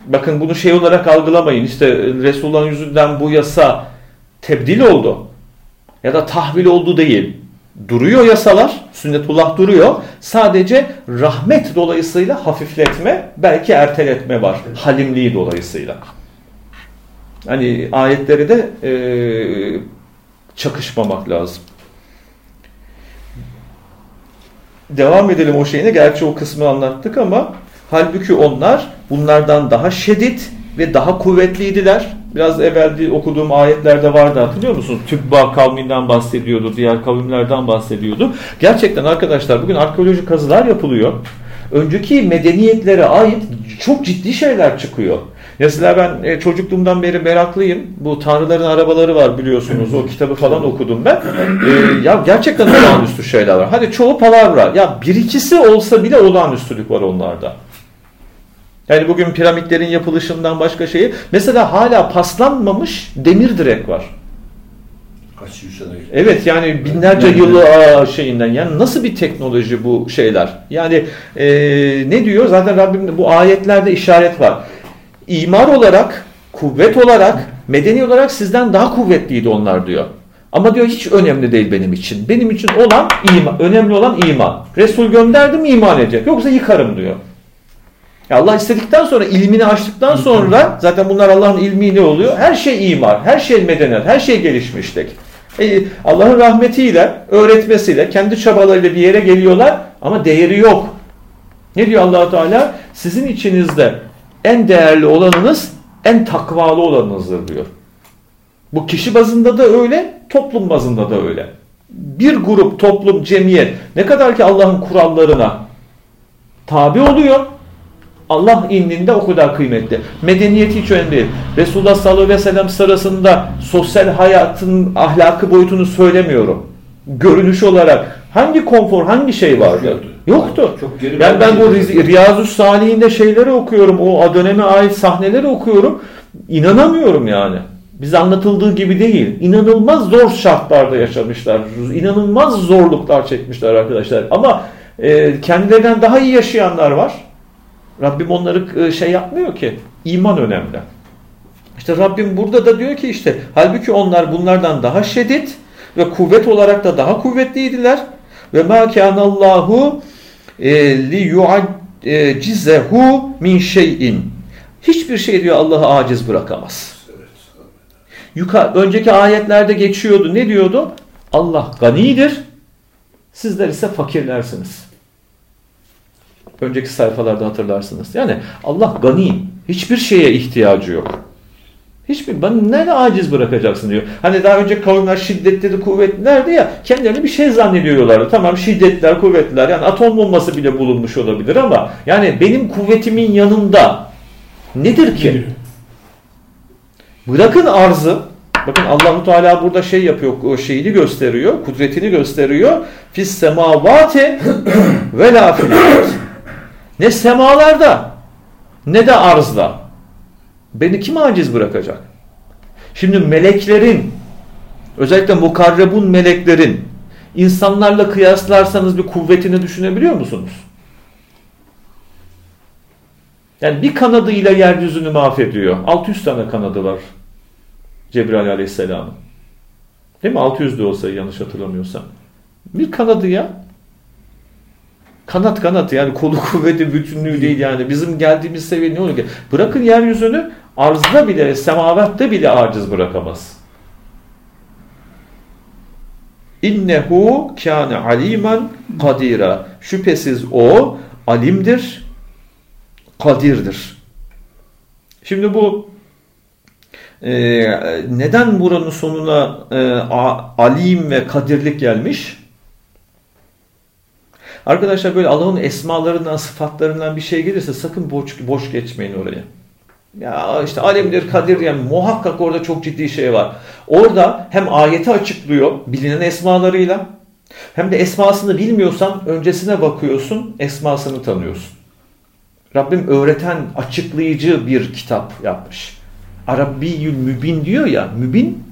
Bakın bunu şey olarak algılamayın. İşte Resulullah'ın yüzünden bu yasa tebdil oldu ya da tahvil oldu değil. Duruyor yasalar, sünnetullah duruyor. Sadece rahmet dolayısıyla hafifletme, belki erteletme var. Halimliği dolayısıyla. Hani ayetleri de e, çakışmamak lazım. Devam edelim o şeyine. Gerçi o kısmı anlattık ama halbuki onlar bunlardan daha şiddet ve daha kuvvetliydiler. Biraz evvel okuduğum ayetlerde vardı hatırlıyor musunuz? Tübba kavminden bahsediyordu, diğer kavimlerden bahsediyordu. Gerçekten arkadaşlar bugün arkeolojik kazılar yapılıyor. Önceki medeniyetlere ait çok ciddi şeyler çıkıyor. Mesela ben e, çocukluğumdan beri meraklıyım. Bu Tanrıların Arabaları var biliyorsunuz. O kitabı falan okudum ben. E, ya gerçekten olağanüstü şeyler var. Hadi çoğu palavra. Ya bir ikisi olsa bile olağanüstülük var onlarda. Yani bugün piramitlerin yapılışından başka şeyi. Mesela hala paslanmamış demir direk var. Kaç yüz sene geçti. Evet yani binlerce Yani- yılı aa, şeyinden. Yani nasıl bir teknoloji bu şeyler? Yani e, ne diyor? Zaten Rabbim bu ayetlerde işaret var. İmar olarak, kuvvet olarak, medeni olarak sizden daha kuvvetliydi onlar diyor. Ama diyor hiç önemli değil benim için. Benim için olan iman, önemli olan iman. Resul gönderdim iman edecek. Yoksa yıkarım diyor. Ya Allah istedikten sonra ilmini açtıktan sonra zaten bunlar Allah'ın ilmi ne oluyor? Her şey imar, her şey medeniyet, her şey gelişmişlik. E, Allah'ın rahmetiyle, öğretmesiyle, kendi çabalarıyla bir yere geliyorlar ama değeri yok. Ne diyor allah Teala? Sizin içinizde en değerli olanınız en takvalı olanınızdır diyor. Bu kişi bazında da öyle, toplum bazında da öyle. Bir grup, toplum, cemiyet ne kadar ki Allah'ın kurallarına tabi oluyor, Allah indinde o kadar kıymetli. Medeniyet hiç önemli değil. Resulullah sallallahu aleyhi ve sellem sırasında sosyal hayatın ahlakı boyutunu söylemiyorum. Görünüş olarak hangi konfor, hangi şey vardı? Yoktu. Yoktu. Çok geri Yani ben bu Riyazu Salihinde şeyleri okuyorum. O döneme ait sahneleri okuyorum. İnanamıyorum yani. Bize anlatıldığı gibi değil. İnanılmaz zor şartlarda yaşamışlar. İnanılmaz zorluklar çekmişler arkadaşlar. Ama e, kendilerinden daha iyi yaşayanlar var. Rabbim onları e, şey yapmıyor ki. İman önemli. İşte Rabbim burada da diyor ki işte halbuki onlar bunlardan daha şiddet ve kuvvet olarak da daha kuvvetliydiler. Ve ma kanallahu e, li yu'cizehu min şeyin. Hiçbir şey diyor Allah'ı aciz bırakamaz. Yukarı, önceki ayetlerde geçiyordu. Ne diyordu? Allah ganidir. Sizler ise fakirlersiniz. Önceki sayfalarda hatırlarsınız. Yani Allah gani. Hiçbir şeye ihtiyacı yok. Hiçbir, ben nerede aciz bırakacaksın diyor. Hani daha önce kavimler şiddetli kuvvetlilerdi ya kendilerini bir şey zannediyorlardı. Tamam şiddetler kuvvetliler yani atom bombası bile bulunmuş olabilir ama yani benim kuvvetimin yanında nedir ki? Bırakın arzı. Bakın Allahu Teala burada şey yapıyor, o şeyini gösteriyor, kudretini gösteriyor. Fis semavati ve la. Ne semalarda ne de arzda. Beni kim aciz bırakacak? Şimdi meleklerin özellikle mukarrebun meleklerin insanlarla kıyaslarsanız bir kuvvetini düşünebiliyor musunuz? Yani bir kanadıyla yeryüzünü mahvediyor. 600 tane kanadı var Cebrail aleyhisselamın. Değil mi? 600 de olsa yanlış hatırlamıyorsam. Bir kanadı ya. Kanat kanat yani kolu kuvveti bütünlüğü değil yani. Bizim geldiğimiz seviye ne olur ki? Bırakın yeryüzünü arzda bile, semavatta bile aciz bırakamaz. İnnehu kâne alimen kadira. Şüphesiz o alimdir, kadirdir. Şimdi bu e, neden buranın sonuna e, alim ve kadirlik gelmiş? Arkadaşlar böyle Allah'ın esmalarından, sıfatlarından bir şey gelirse sakın boş, boş geçmeyin oraya. Ya işte alimdir, kadir yani muhakkak orada çok ciddi şey var. Orada hem ayeti açıklıyor bilinen esmalarıyla hem de esmasını bilmiyorsan öncesine bakıyorsun, esmasını tanıyorsun. Rabbim öğreten, açıklayıcı bir kitap yapmış. Arabiyyül mübin diyor ya, mübin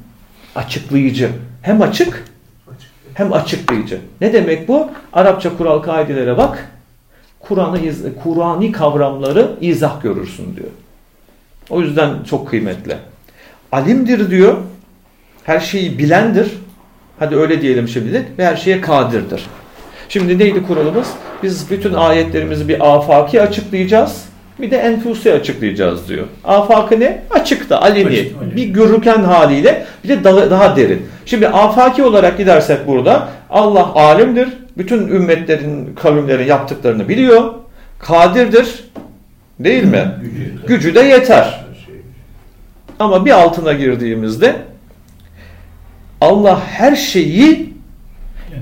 açıklayıcı. Hem açık hem açıklayıcı. Ne demek bu? Arapça kural kaidelere bak. Kur'an'ı Kur'ani kavramları izah görürsün diyor. O yüzden çok kıymetli. Alimdir diyor. Her şeyi bilendir. Hadi öyle diyelim şimdilik. Ve her şeye kadirdir. Şimdi neydi kuralımız? Biz bütün ayetlerimizi bir afaki açıklayacağız. Bir de enfusi açıklayacağız diyor. Afakı ne? Açıkta, aleni. Bir görürken haliyle bir de daha, daha derin. Şimdi afaki olarak gidersek burada Allah alimdir. Bütün ümmetlerin, kavimlerin yaptıklarını biliyor. Kadirdir. Değil mi? Gücü, Gücü de yeter. Ama bir altına girdiğimizde Allah her şeyi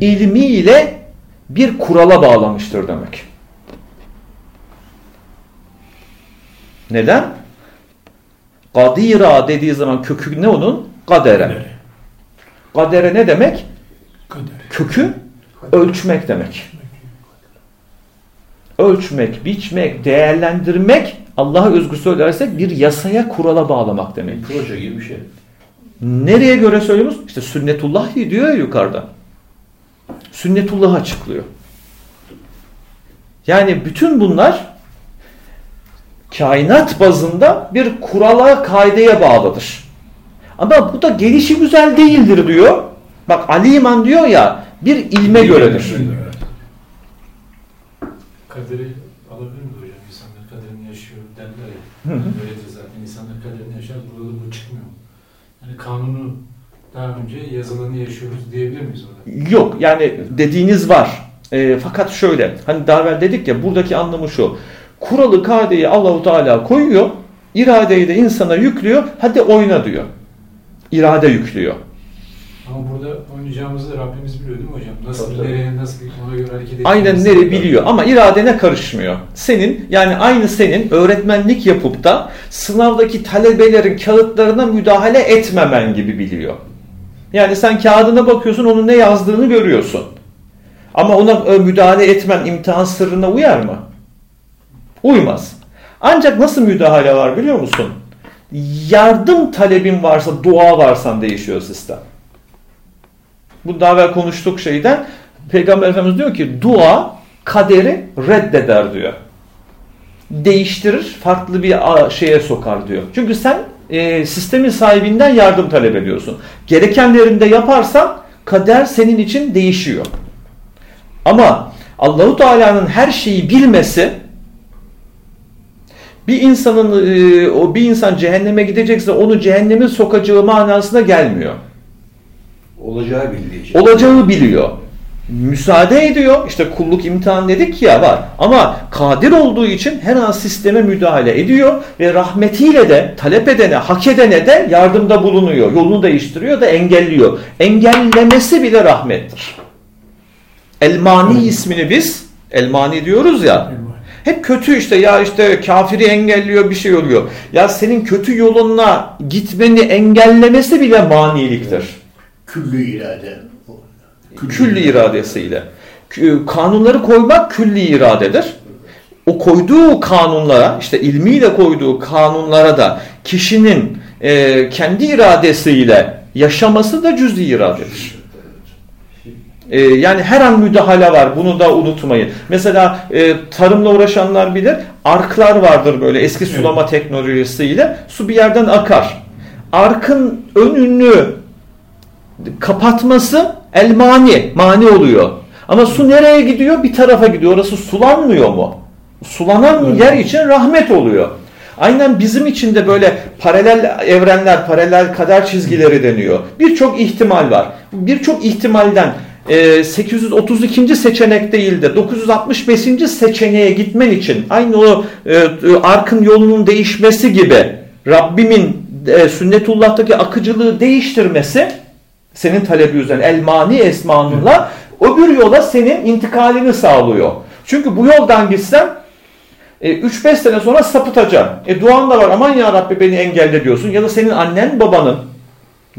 ilmiyle bir kurala bağlamıştır demek. Neden? Kadira dediği zaman kökü ne onun? Kadere. Kadere ne demek? Kökü ölçmek demek. Ölçmek, biçmek, değerlendirmek Allah'a özgü söylersek bir yasaya, kurala bağlamak demek. Proje gibi bir şey. Nereye göre söylüyoruz? İşte sünnetullah diyor ya yukarıda. Sünnetullah açıklıyor. Yani bütün bunlar kainat bazında bir kurala, kaideye bağlıdır. Ama bu da gelişi güzel değildir diyor. Bak Ali İman diyor ya bir ilme göredir. Kaderi alabilir mi hocam? İnsanlar kaderini yaşıyor derler ya. Öyledir zaten. İnsanlar kaderini yaşar. Burada bu çıkmıyor. Yani kanunu daha önce yazılanı yaşıyoruz diyebilir miyiz orada? Yok yani dediğiniz var. E, fakat şöyle hani daha evvel dedik ya buradaki anlamı şu. Kuralı kaideyi Allahu Teala koyuyor. iradeyi de insana yüklüyor. Hadi oyna diyor. İrade yüklüyor. Ama burada oynayacağımızı Rabbimiz biliyor değil mi hocam? Nasıl, tabii, nereye, nasıl ona göre hareket edeceğimizi. Aynen nereye biliyor ama iradene karışmıyor. Senin yani aynı senin öğretmenlik yapıp da sınavdaki talebelerin kağıtlarına müdahale etmemen gibi biliyor. Yani sen kağıdına bakıyorsun onun ne yazdığını görüyorsun. Ama ona müdahale etmen imtihan sırrına uyar mı? Uymaz. Ancak nasıl müdahale var biliyor musun? Yardım talebin varsa, dua varsan değişiyor sistem. Bu daha evvel konuştuk şeyden. Peygamber Efendimiz diyor ki dua kaderi reddeder diyor. Değiştirir, farklı bir şeye sokar diyor. Çünkü sen e, sistemin sahibinden yardım talep ediyorsun. Gerekenlerini de yaparsan kader senin için değişiyor. Ama Allahu Teala'nın her şeyi bilmesi bir insanın e, o bir insan cehenneme gidecekse onu cehenneme sokacağı manasına gelmiyor. Olacağı bildiği için. Olacağı biliyor. Müsaade ediyor. İşte kulluk imtihan dedik ya var. Ama kadir olduğu için her an sisteme müdahale ediyor ve rahmetiyle de talep edene, hak edene de yardımda bulunuyor. Yolunu değiştiriyor da engelliyor. Engellemesi bile rahmettir. Elmani ismini biz Elmani diyoruz ya. Hep kötü işte ya işte kafiri engelliyor bir şey oluyor. Ya senin kötü yoluna gitmeni engellemesi bile maniliktir. Küllü irade. Külli iradesiyle. Kanunları koymak külli iradedir. O koyduğu kanunlara, işte ilmiyle koyduğu kanunlara da kişinin e, kendi iradesiyle yaşaması da cüz-i iradedir. E, yani her an müdahale var. Bunu da unutmayın. Mesela e, tarımla uğraşanlar bilir. Arklar vardır böyle eski sulama evet. teknolojisiyle. Su bir yerden akar. Arkın önünü kapatması el mani, mani oluyor. Ama su nereye gidiyor? Bir tarafa gidiyor. Orası sulanmıyor mu? Sulanan yer için rahmet oluyor. Aynen bizim için de böyle paralel evrenler, paralel kader çizgileri deniyor. Birçok ihtimal var. Birçok ihtimalden 832. seçenek değil de 965. seçeneğe gitmen için aynı o e, arkın yolunun değişmesi gibi Rabbimin e, sünnetullah'taki akıcılığı değiştirmesi senin talebi üzerine elmani esmanınla öbür yola senin intikalini sağlıyor. Çünkü bu yoldan gitsen e, 3-5 sene sonra sapıtacağım. E duan da var aman ya Rabbi beni engelle diyorsun. Ya da senin annen babanın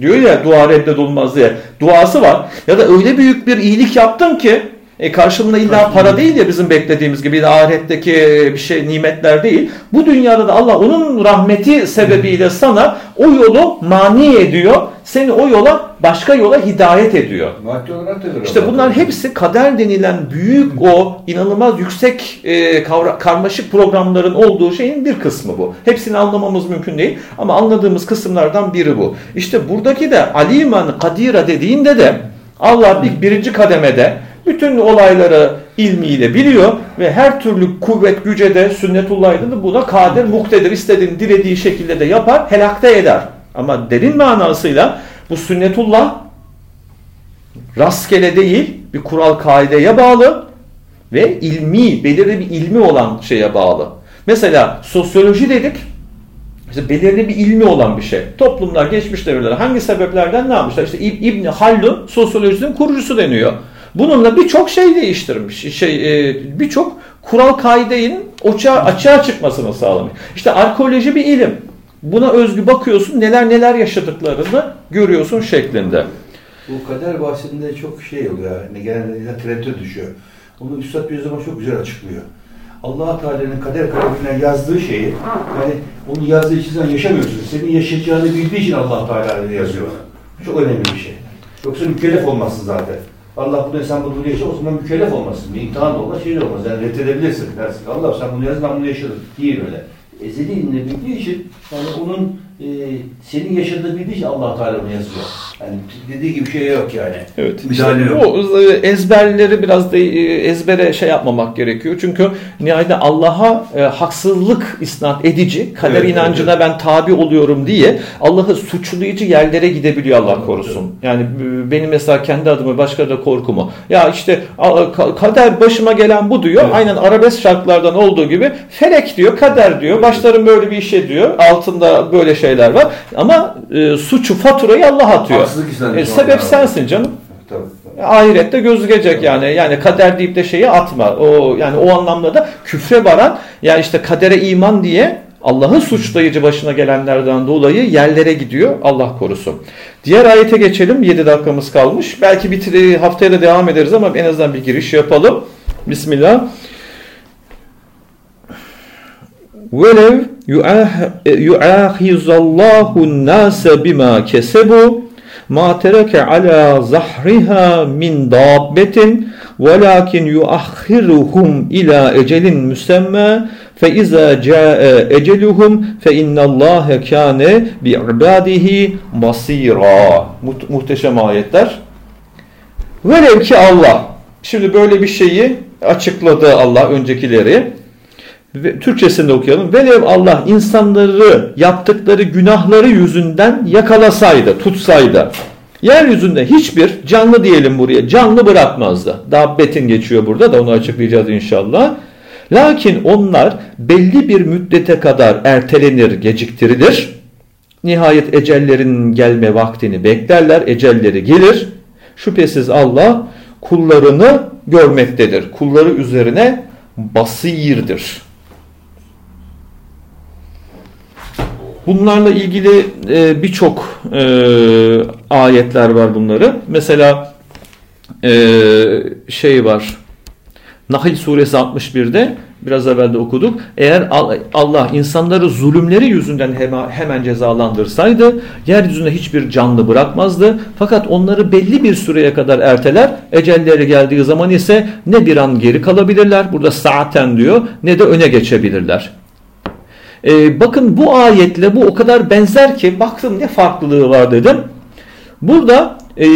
diyor ya dua reddedilmez diye. Duası var. Ya da öyle büyük bir iyilik yaptın ki e karşılığında illa para değil ya bizim beklediğimiz gibi ahiretteki bir şey nimetler değil. Bu dünyada da Allah onun rahmeti sebebiyle sana o yolu mani ediyor. Seni o yola başka yola hidayet ediyor. Maddi olarak da böyle. İşte bunlar hepsi kader denilen büyük o inanılmaz yüksek e, kavra, karmaşık programların olduğu şeyin bir kısmı bu. Hepsini anlamamız mümkün değil ama anladığımız kısımlardan biri bu. İşte buradaki de aliman kadira dediğinde de Allah bir, birinci kademede bütün olayları ilmiyle biliyor ve her türlü kuvvet güce de sünnetullah'da da buna kadir muktedir istediğini dilediği şekilde de yapar helakte eder. Ama derin manasıyla bu sünnetullah rastgele değil bir kural kaideye bağlı ve ilmi, belirli bir ilmi olan şeye bağlı. Mesela sosyoloji dedik, işte belirli bir ilmi olan bir şey. Toplumlar geçmiş devirlerde hangi sebeplerden ne yapmışlar? İşte İbni Haldun sosyolojinin kurucusu deniyor. Bununla birçok şey değiştirmiş. Şey, e, birçok kural kaidenin açığa, açığa çıkmasını sağlamış. İşte arkeoloji bir ilim. Buna özgü bakıyorsun neler neler yaşadıklarını görüyorsun şeklinde. Bu kader bahsinde çok şey oluyor. Yani genelde tereddüt düşüyor. Onu Üstad bir zaman çok güzel açıklıyor. allah Teala'nın kader kalemine yazdığı şeyi, yani onu yazdığı için yaşamıyorsun. Senin yaşayacağını bildiği için allah Teala yazıyor. Çok önemli bir şey. Yoksa mükellef olmazsın zaten. Allah bunu sen bunu yaşa, o zaman mükellef olmasın. Bir imtihan da olmaz, şey de olmaz. Yani reddedebilirsin. Dersin Allah sen bunu yazdın, ben bunu yaşadım. Değil öyle. Ezeli ilimle bildiği için yani onun e, senin yaşadığı bildiği için allah Teala bunu yazıyor. Yani dediği gibi şey yok yani. Evet. Müdahale işte yok. bu e, ezberleri biraz da e, ezbere şey yapmamak gerekiyor. Çünkü nihayetinde Allah'a e, haksızlık isnat edici, kader Evet, inancına evet. ben tabi oluyorum diye Allah'ı suçlayıcı yerlere gidebiliyor Allah korusun. Yani e, benim mesela kendi adıma başka da korkumu. Ya işte kader başıma gelen bu diyor. Evet. Aynen arabesk şarkılardan olduğu gibi felek diyor, kader diyor. Başlarım böyle bir işe diyor. Altında böyle şeyler var. Ama e, suçu, faturayı Allah atıyor. Haksızlık. E, sebep sensin canım. Tabii, tabii. Ahirette gözükecek tabii. yani. Yani kader deyip de şeyi atma. O yani o anlamda da küfre varan yani işte kadere iman diye Allah'ı suçlayıcı başına gelenlerden dolayı yerlere gidiyor Allah korusun. Diğer ayete geçelim. 7 dakikamız kalmış. Belki bitir haftaya da devam ederiz ama en azından bir giriş yapalım. Bismillah. Velev yu'ahizallahu nase bima kesebu ma tereke ala zahriha min dabbetin velakin yuahhiruhum ila ecelin müsemme fe iza ca'e eceluhum fe innallâhe kâne bi'ibâdihi basîrâ. Muhteşem ayetler. Velev ki Allah. Şimdi böyle bir şeyi açıkladı Allah öncekileri. Ve Türkçesinde okuyalım. Velev Allah insanları yaptıkları günahları yüzünden yakalasaydı, tutsaydı. Yeryüzünde hiçbir canlı diyelim buraya canlı bırakmazdı. Dabbetin geçiyor burada da onu açıklayacağız inşallah. Lakin onlar belli bir müddete kadar ertelenir, geciktirilir. Nihayet ecellerin gelme vaktini beklerler. Ecelleri gelir. Şüphesiz Allah kullarını görmektedir. Kulları üzerine basirdir. Bunlarla ilgili e, birçok e, ayetler var bunları. Mesela e, şey var. Nahl suresi 61'de biraz evvel de okuduk. Eğer Al- Allah insanları zulümleri yüzünden hemen cezalandırsaydı yeryüzünde hiçbir canlı bırakmazdı. Fakat onları belli bir süreye kadar erteler. Ecelleri geldiği zaman ise ne bir an geri kalabilirler. Burada saaten diyor ne de öne geçebilirler. Ee, bakın bu ayetle bu o kadar benzer ki baktım ne farklılığı var dedim. Burada e,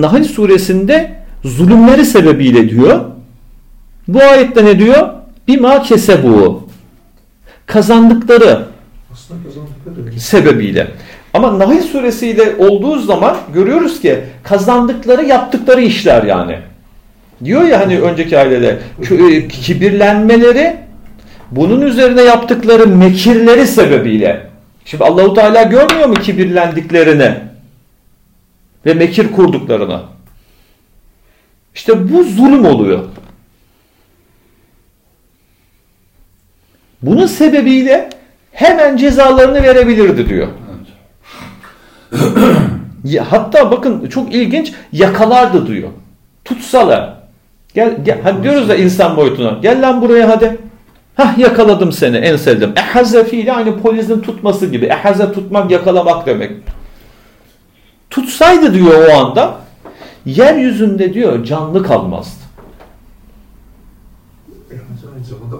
Nahl suresinde zulümleri sebebiyle diyor. Bu ayette ne diyor? Bima kesebu. Kazandıkları sebebiyle. Ama Nahl suresiyle olduğu zaman görüyoruz ki kazandıkları yaptıkları işler yani. Diyor ya hani önceki ailede e, kibirlenmeleri bunun üzerine yaptıkları mekirleri sebebiyle. Şimdi Allahu Teala görmüyor mu kibirlendiklerini ve mekir kurduklarını? İşte bu zulüm oluyor. Bunun sebebiyle hemen cezalarını verebilirdi diyor. Hatta bakın çok ilginç yakalardı diyor. Tutsalar. Gel, gel hadi diyoruz da insan boyutuna. Gel lan buraya hadi. Hah yakaladım seni en sevdim. Ehaze fiili aynı polisin tutması gibi. Ehaze tutmak yakalamak demek. Tutsaydı diyor o anda yeryüzünde diyor canlı kalmazdı.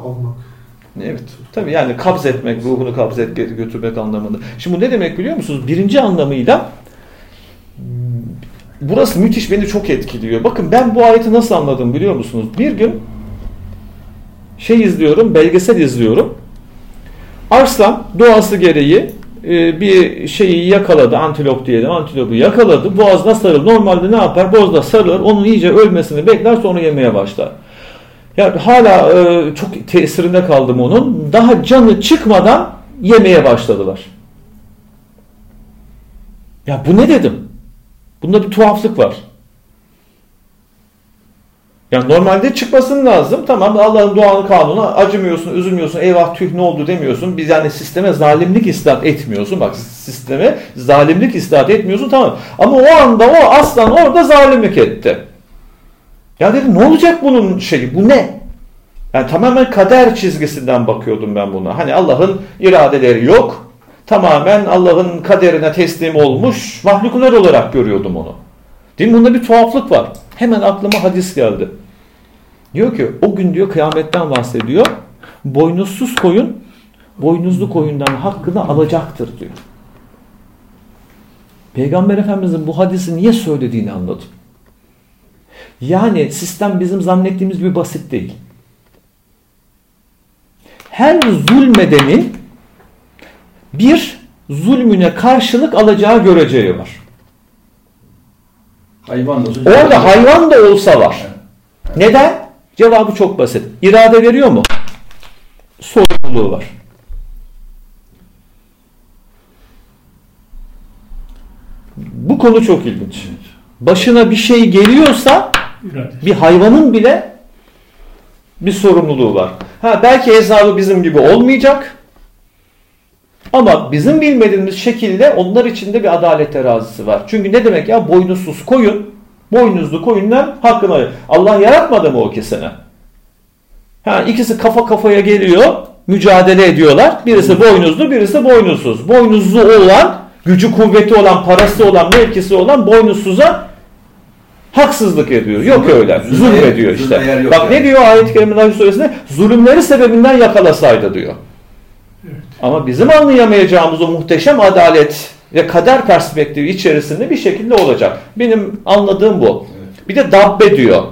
Almak. Evet. Tabii yani kabz etmek, ruhunu kabz et, götürmek anlamında. Şimdi bu ne demek biliyor musunuz? Birinci anlamıyla burası müthiş beni çok etkiliyor. Bakın ben bu ayeti nasıl anladım biliyor musunuz? Bir gün şey izliyorum, belgesel izliyorum. Arslan doğası gereği e, bir şeyi yakaladı, antilop diyelim, antilopu yakaladı, boğazına sarılır. Normalde ne yapar? Boğazda sarılır, onun iyice ölmesini bekler, sonra yemeye başlar. Yani hala e, çok tesirinde kaldım onun. Daha canı çıkmadan yemeye başladılar. Ya bu ne dedim? Bunda bir tuhaflık var. Yani normalde çıkmasın lazım. Tamam Allah'ın doğal kanunu acımıyorsun, üzülmüyorsun, eyvah tüh ne oldu demiyorsun. Biz yani sisteme zalimlik istat etmiyorsun. Bak sisteme zalimlik istat etmiyorsun tamam. Ama o anda o aslan orada zalimlik etti. Ya dedim ne olacak bunun şeyi? Bu ne? Yani tamamen kader çizgisinden bakıyordum ben buna. Hani Allah'ın iradeleri yok. Tamamen Allah'ın kaderine teslim olmuş mahluklar olarak görüyordum onu. Değil mi? Bunda bir tuhaflık var. Hemen aklıma hadis geldi. Diyor ki o gün diyor kıyametten bahsediyor. Boynuzsuz koyun boynuzlu koyundan hakkını alacaktır diyor. Peygamber Efendimizin bu hadisi niye söylediğini anladım. Yani sistem bizim zannettiğimiz gibi basit değil. Her zulmedenin bir zulmüne karşılık alacağı göreceği var. Hayvan da. Orada hayvan da olsa var. Neden? Cevabı çok basit. İrade veriyor mu? Sorumluluğu var. Bu konu çok ilginç. Başına bir şey geliyorsa bir hayvanın bile bir sorumluluğu var. Ha belki hesabı bizim gibi olmayacak. Ama bizim bilmediğimiz şekilde onlar içinde bir adalet terazisi var. Çünkü ne demek ya boynuzsuz koyun, boynuzlu koyundan hakkını alıyor. Allah yaratmadı mı o kesene? Ha, ikisi kafa kafaya geliyor, mücadele ediyorlar. Birisi boynuzlu, birisi boynuzsuz. Boynuzlu olan, gücü kuvveti olan, parası olan, mevkisi olan boynuzsuza haksızlık ediyor. Yok öyle. Zulmediyor işte. Bak ne diyor ayet-i Nahl suresinde? Zulümleri sebebinden yakalasaydı diyor. Ama bizim anlayamayacağımız o muhteşem adalet ve kader perspektifi içerisinde bir şekilde olacak. Benim anladığım bu. Bir de dabbe diyor.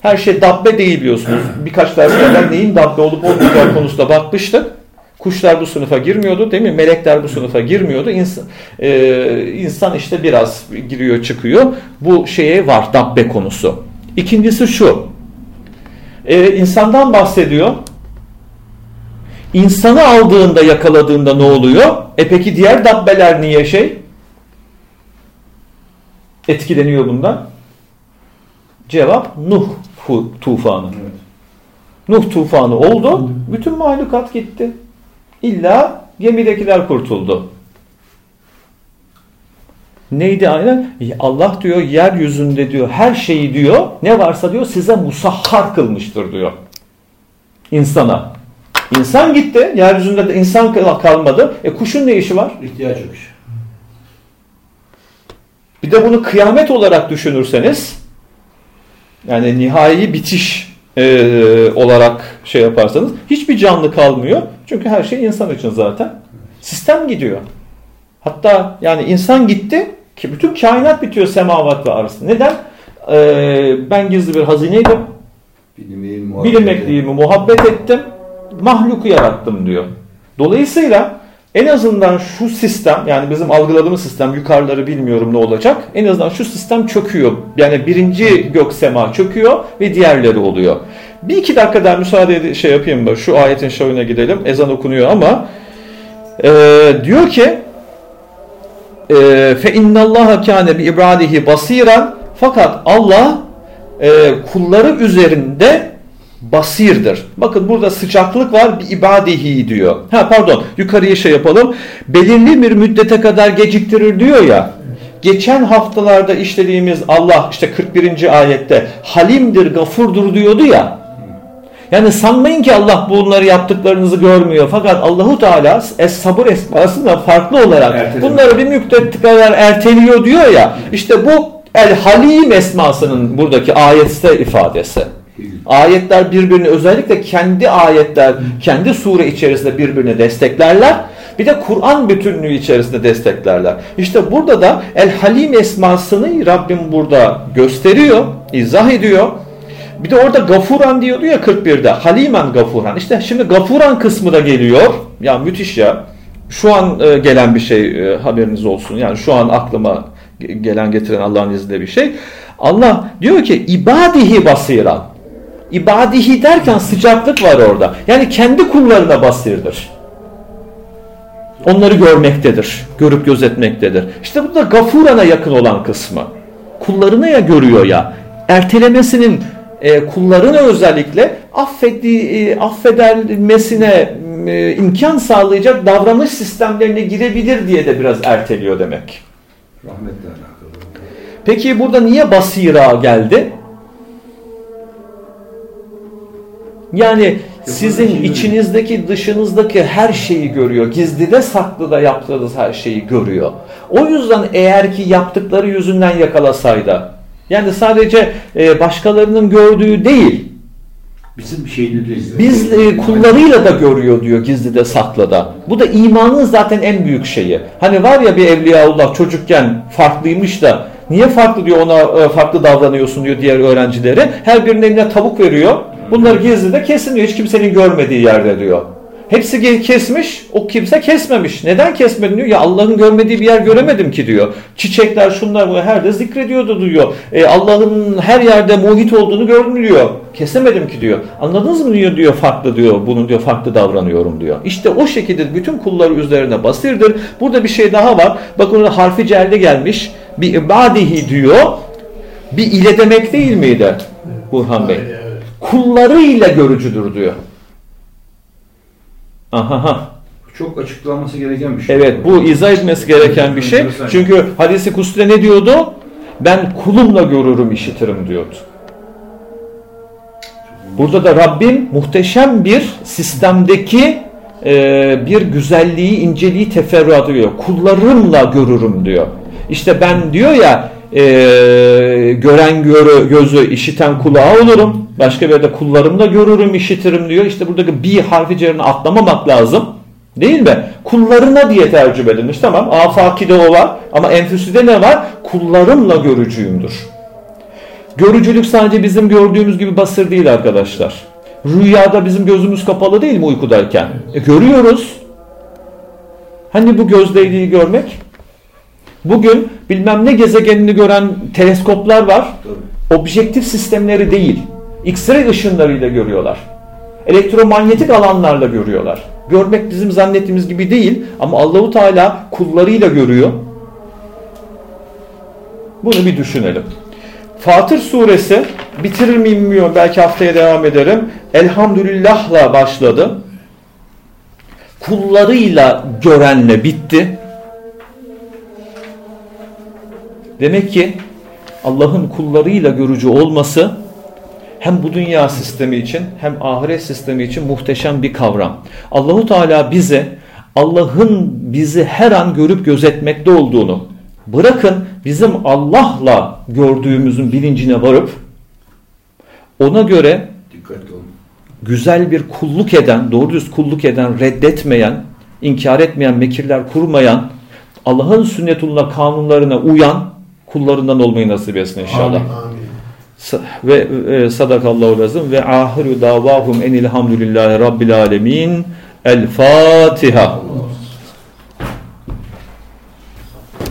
Her şey dabbe değil biliyorsunuz. Birkaç ders evvel neyin dabbe olup olmayacağı konusunda bakmıştık. Kuşlar bu sınıfa girmiyordu değil mi? Melekler bu sınıfa girmiyordu. İnsan, e, insan işte biraz giriyor çıkıyor. Bu şeye var dabbe konusu. İkincisi şu. E, insandan bahsediyor. İnsanı aldığında yakaladığında ne oluyor? E peki diğer dabbeler niye şey? Etkileniyor bundan. Cevap Nuh tufanı. Evet. Nuh tufanı oldu. Bütün mahlukat gitti. İlla gemidekiler kurtuldu. Neydi aynen? Allah diyor yeryüzünde diyor her şeyi diyor ne varsa diyor size musahhar kılmıştır diyor. İnsana. İnsan gitti. Yeryüzünde de insan kalmadı. E kuşun ne işi var? İhtiyaç yok. Bir de bunu kıyamet olarak düşünürseniz yani nihai bitiş e, olarak şey yaparsanız hiçbir canlı kalmıyor. Çünkü her şey insan için zaten. Sistem gidiyor. Hatta yani insan gitti ki bütün kainat bitiyor semavat ve arası. Neden? Ee, ben gizli bir hazineydim. Ekliğimi muhabbet ettim. Mahluku yarattım diyor. Dolayısıyla en azından şu sistem yani bizim algıladığımız sistem yukarıları bilmiyorum ne olacak. En azından şu sistem çöküyor. Yani birinci gök sema çöküyor ve diğerleri oluyor. Bir iki dakika daha müsaade ed- şey yapayım da şu ayetin şovuna gidelim. Ezan okunuyor ama e, diyor ki fe innallaha kâne bi ibadihi basiran fakat Allah e, kulları üzerinde basirdir. Bakın burada sıcaklık var bir ibadihi diyor. Ha pardon yukarıya şey yapalım. Belirli bir müddete kadar geciktirir diyor ya. Geçen haftalarda işlediğimiz Allah işte 41. ayette halimdir, gafurdur diyordu ya. Yani sanmayın ki Allah bunları yaptıklarınızı görmüyor. Fakat Allahu Teala es sabır esmasında farklı olarak Erteleme. bunları bir müddet kadar erteliyor diyor ya. İşte bu El Halim esmasının buradaki ayette ifadesi. Ayetler birbirini özellikle kendi ayetler, kendi sure içerisinde birbirini desteklerler. Bir de Kur'an bütünlüğü içerisinde desteklerler. İşte burada da El Halim esmasını Rabbim burada gösteriyor, izah ediyor. Bir de orada Gafuran diyordu ya 41'de. Halimen Gafuran. İşte şimdi Gafuran kısmı da geliyor. Ya müthiş ya. Şu an e, gelen bir şey e, haberiniz olsun. Yani şu an aklıma ge- gelen getiren Allah'ın izniyle bir şey. Allah diyor ki ibadihi basiran. İbadihi derken sıcaklık var orada. Yani kendi kullarına basirdir. Onları görmektedir. Görüp gözetmektedir. İşte bu da Gafuran'a yakın olan kısmı. Kullarını ya görüyor ya. Ertelemesinin e, kullarını özellikle affedi, e, affedilmesine e, imkan sağlayacak davranış sistemlerine girebilir diye de biraz erteliyor demek. Rahmetle alakalı. Peki burada niye basira geldi? Yani sizin buradaki- içinizdeki dışınızdaki her şeyi görüyor. Gizlide saklıda yaptığınız her şeyi görüyor. O yüzden eğer ki yaptıkları yüzünden yakalasaydı. Yani sadece e, başkalarının gördüğü değil. Bizim. Biz e, kullarıyla da görüyor diyor gizlide saklıda. Bu da imanın zaten en büyük şeyi. Hani var ya bir evliyaullah çocukken farklıymış da niye farklı diyor ona e, farklı davranıyorsun diyor diğer öğrencileri. Her birinin eline tavuk veriyor. Bunları gizlide kesin diyor hiç kimsenin görmediği yerde diyor. Hepsi kesmiş, o kimse kesmemiş. Neden kesmedin diyor. Ya Allah'ın görmediği bir yer göremedim ki diyor. Çiçekler şunlar bu her de zikrediyordu diyor. E, Allah'ın her yerde muhit olduğunu gördüm diyor. Kesemedim ki diyor. Anladınız mı diyor diyor farklı diyor. Bunu diyor farklı davranıyorum diyor. İşte o şekilde bütün kulları üzerine basirdir. Burada bir şey daha var. Bakın harfi celde gelmiş. Bir ibadihi diyor. Bir ile demek değil miydi Burhan Bey? Kullarıyla görücüdür diyor. Aha. ha. Çok açıklanması gereken bir şey. Evet bu izah etmesi gereken bir şey. Çünkü hadisi kutside ne diyordu? Ben kulumla görürüm, işitirim diyordu. Burada da Rabbim muhteşem bir sistemdeki e, bir güzelliği, inceliği teferruatı diyor. Kullarımla görürüm diyor. İşte ben diyor ya e, gören görü, gözü, işiten kulağı olurum. Başka bir yerde kullarımla görürüm, işitirim diyor. İşte buradaki bir harfi cerine atlamamak lazım. Değil mi? Kullarına diye tercüme edilmiş. Tamam. Afakide o var. Ama enfüsüde ne var? Kullarımla görücüyümdür. Görücülük sadece bizim gördüğümüz gibi basır değil arkadaşlar. Rüyada bizim gözümüz kapalı değil mi uykudayken? E, görüyoruz. Hani bu gözle ilgili görmek? Bugün bilmem ne gezegenini gören teleskoplar var. Objektif sistemleri değil. X-ray ışınlarıyla görüyorlar. Elektromanyetik alanlarla görüyorlar. Görmek bizim zannettiğimiz gibi değil ama Allahu Teala kullarıyla görüyor. Bunu bir düşünelim. Fatır suresi bitirir miyim bilmiyorum belki haftaya devam ederim. Elhamdülillah'la başladı. Kullarıyla görenle bitti. Demek ki Allah'ın kullarıyla görücü olması hem bu dünya sistemi için hem ahiret sistemi için muhteşem bir kavram. Allahu Teala bize Allah'ın bizi her an görüp gözetmekte olduğunu bırakın bizim Allah'la gördüğümüzün bilincine varıp ona göre Dikkatli olun. güzel bir kulluk eden, doğru düz kulluk eden, reddetmeyen, inkar etmeyen, mekirler kurmayan, Allah'ın sünnetullah kanunlarına uyan kullarından olmayı nasip etsin inşallah. Amin. Sa- Ve e, sadakallahu lazım ve ahiru davahum enilhamdülillahi rabbil alemin. El Fatiha.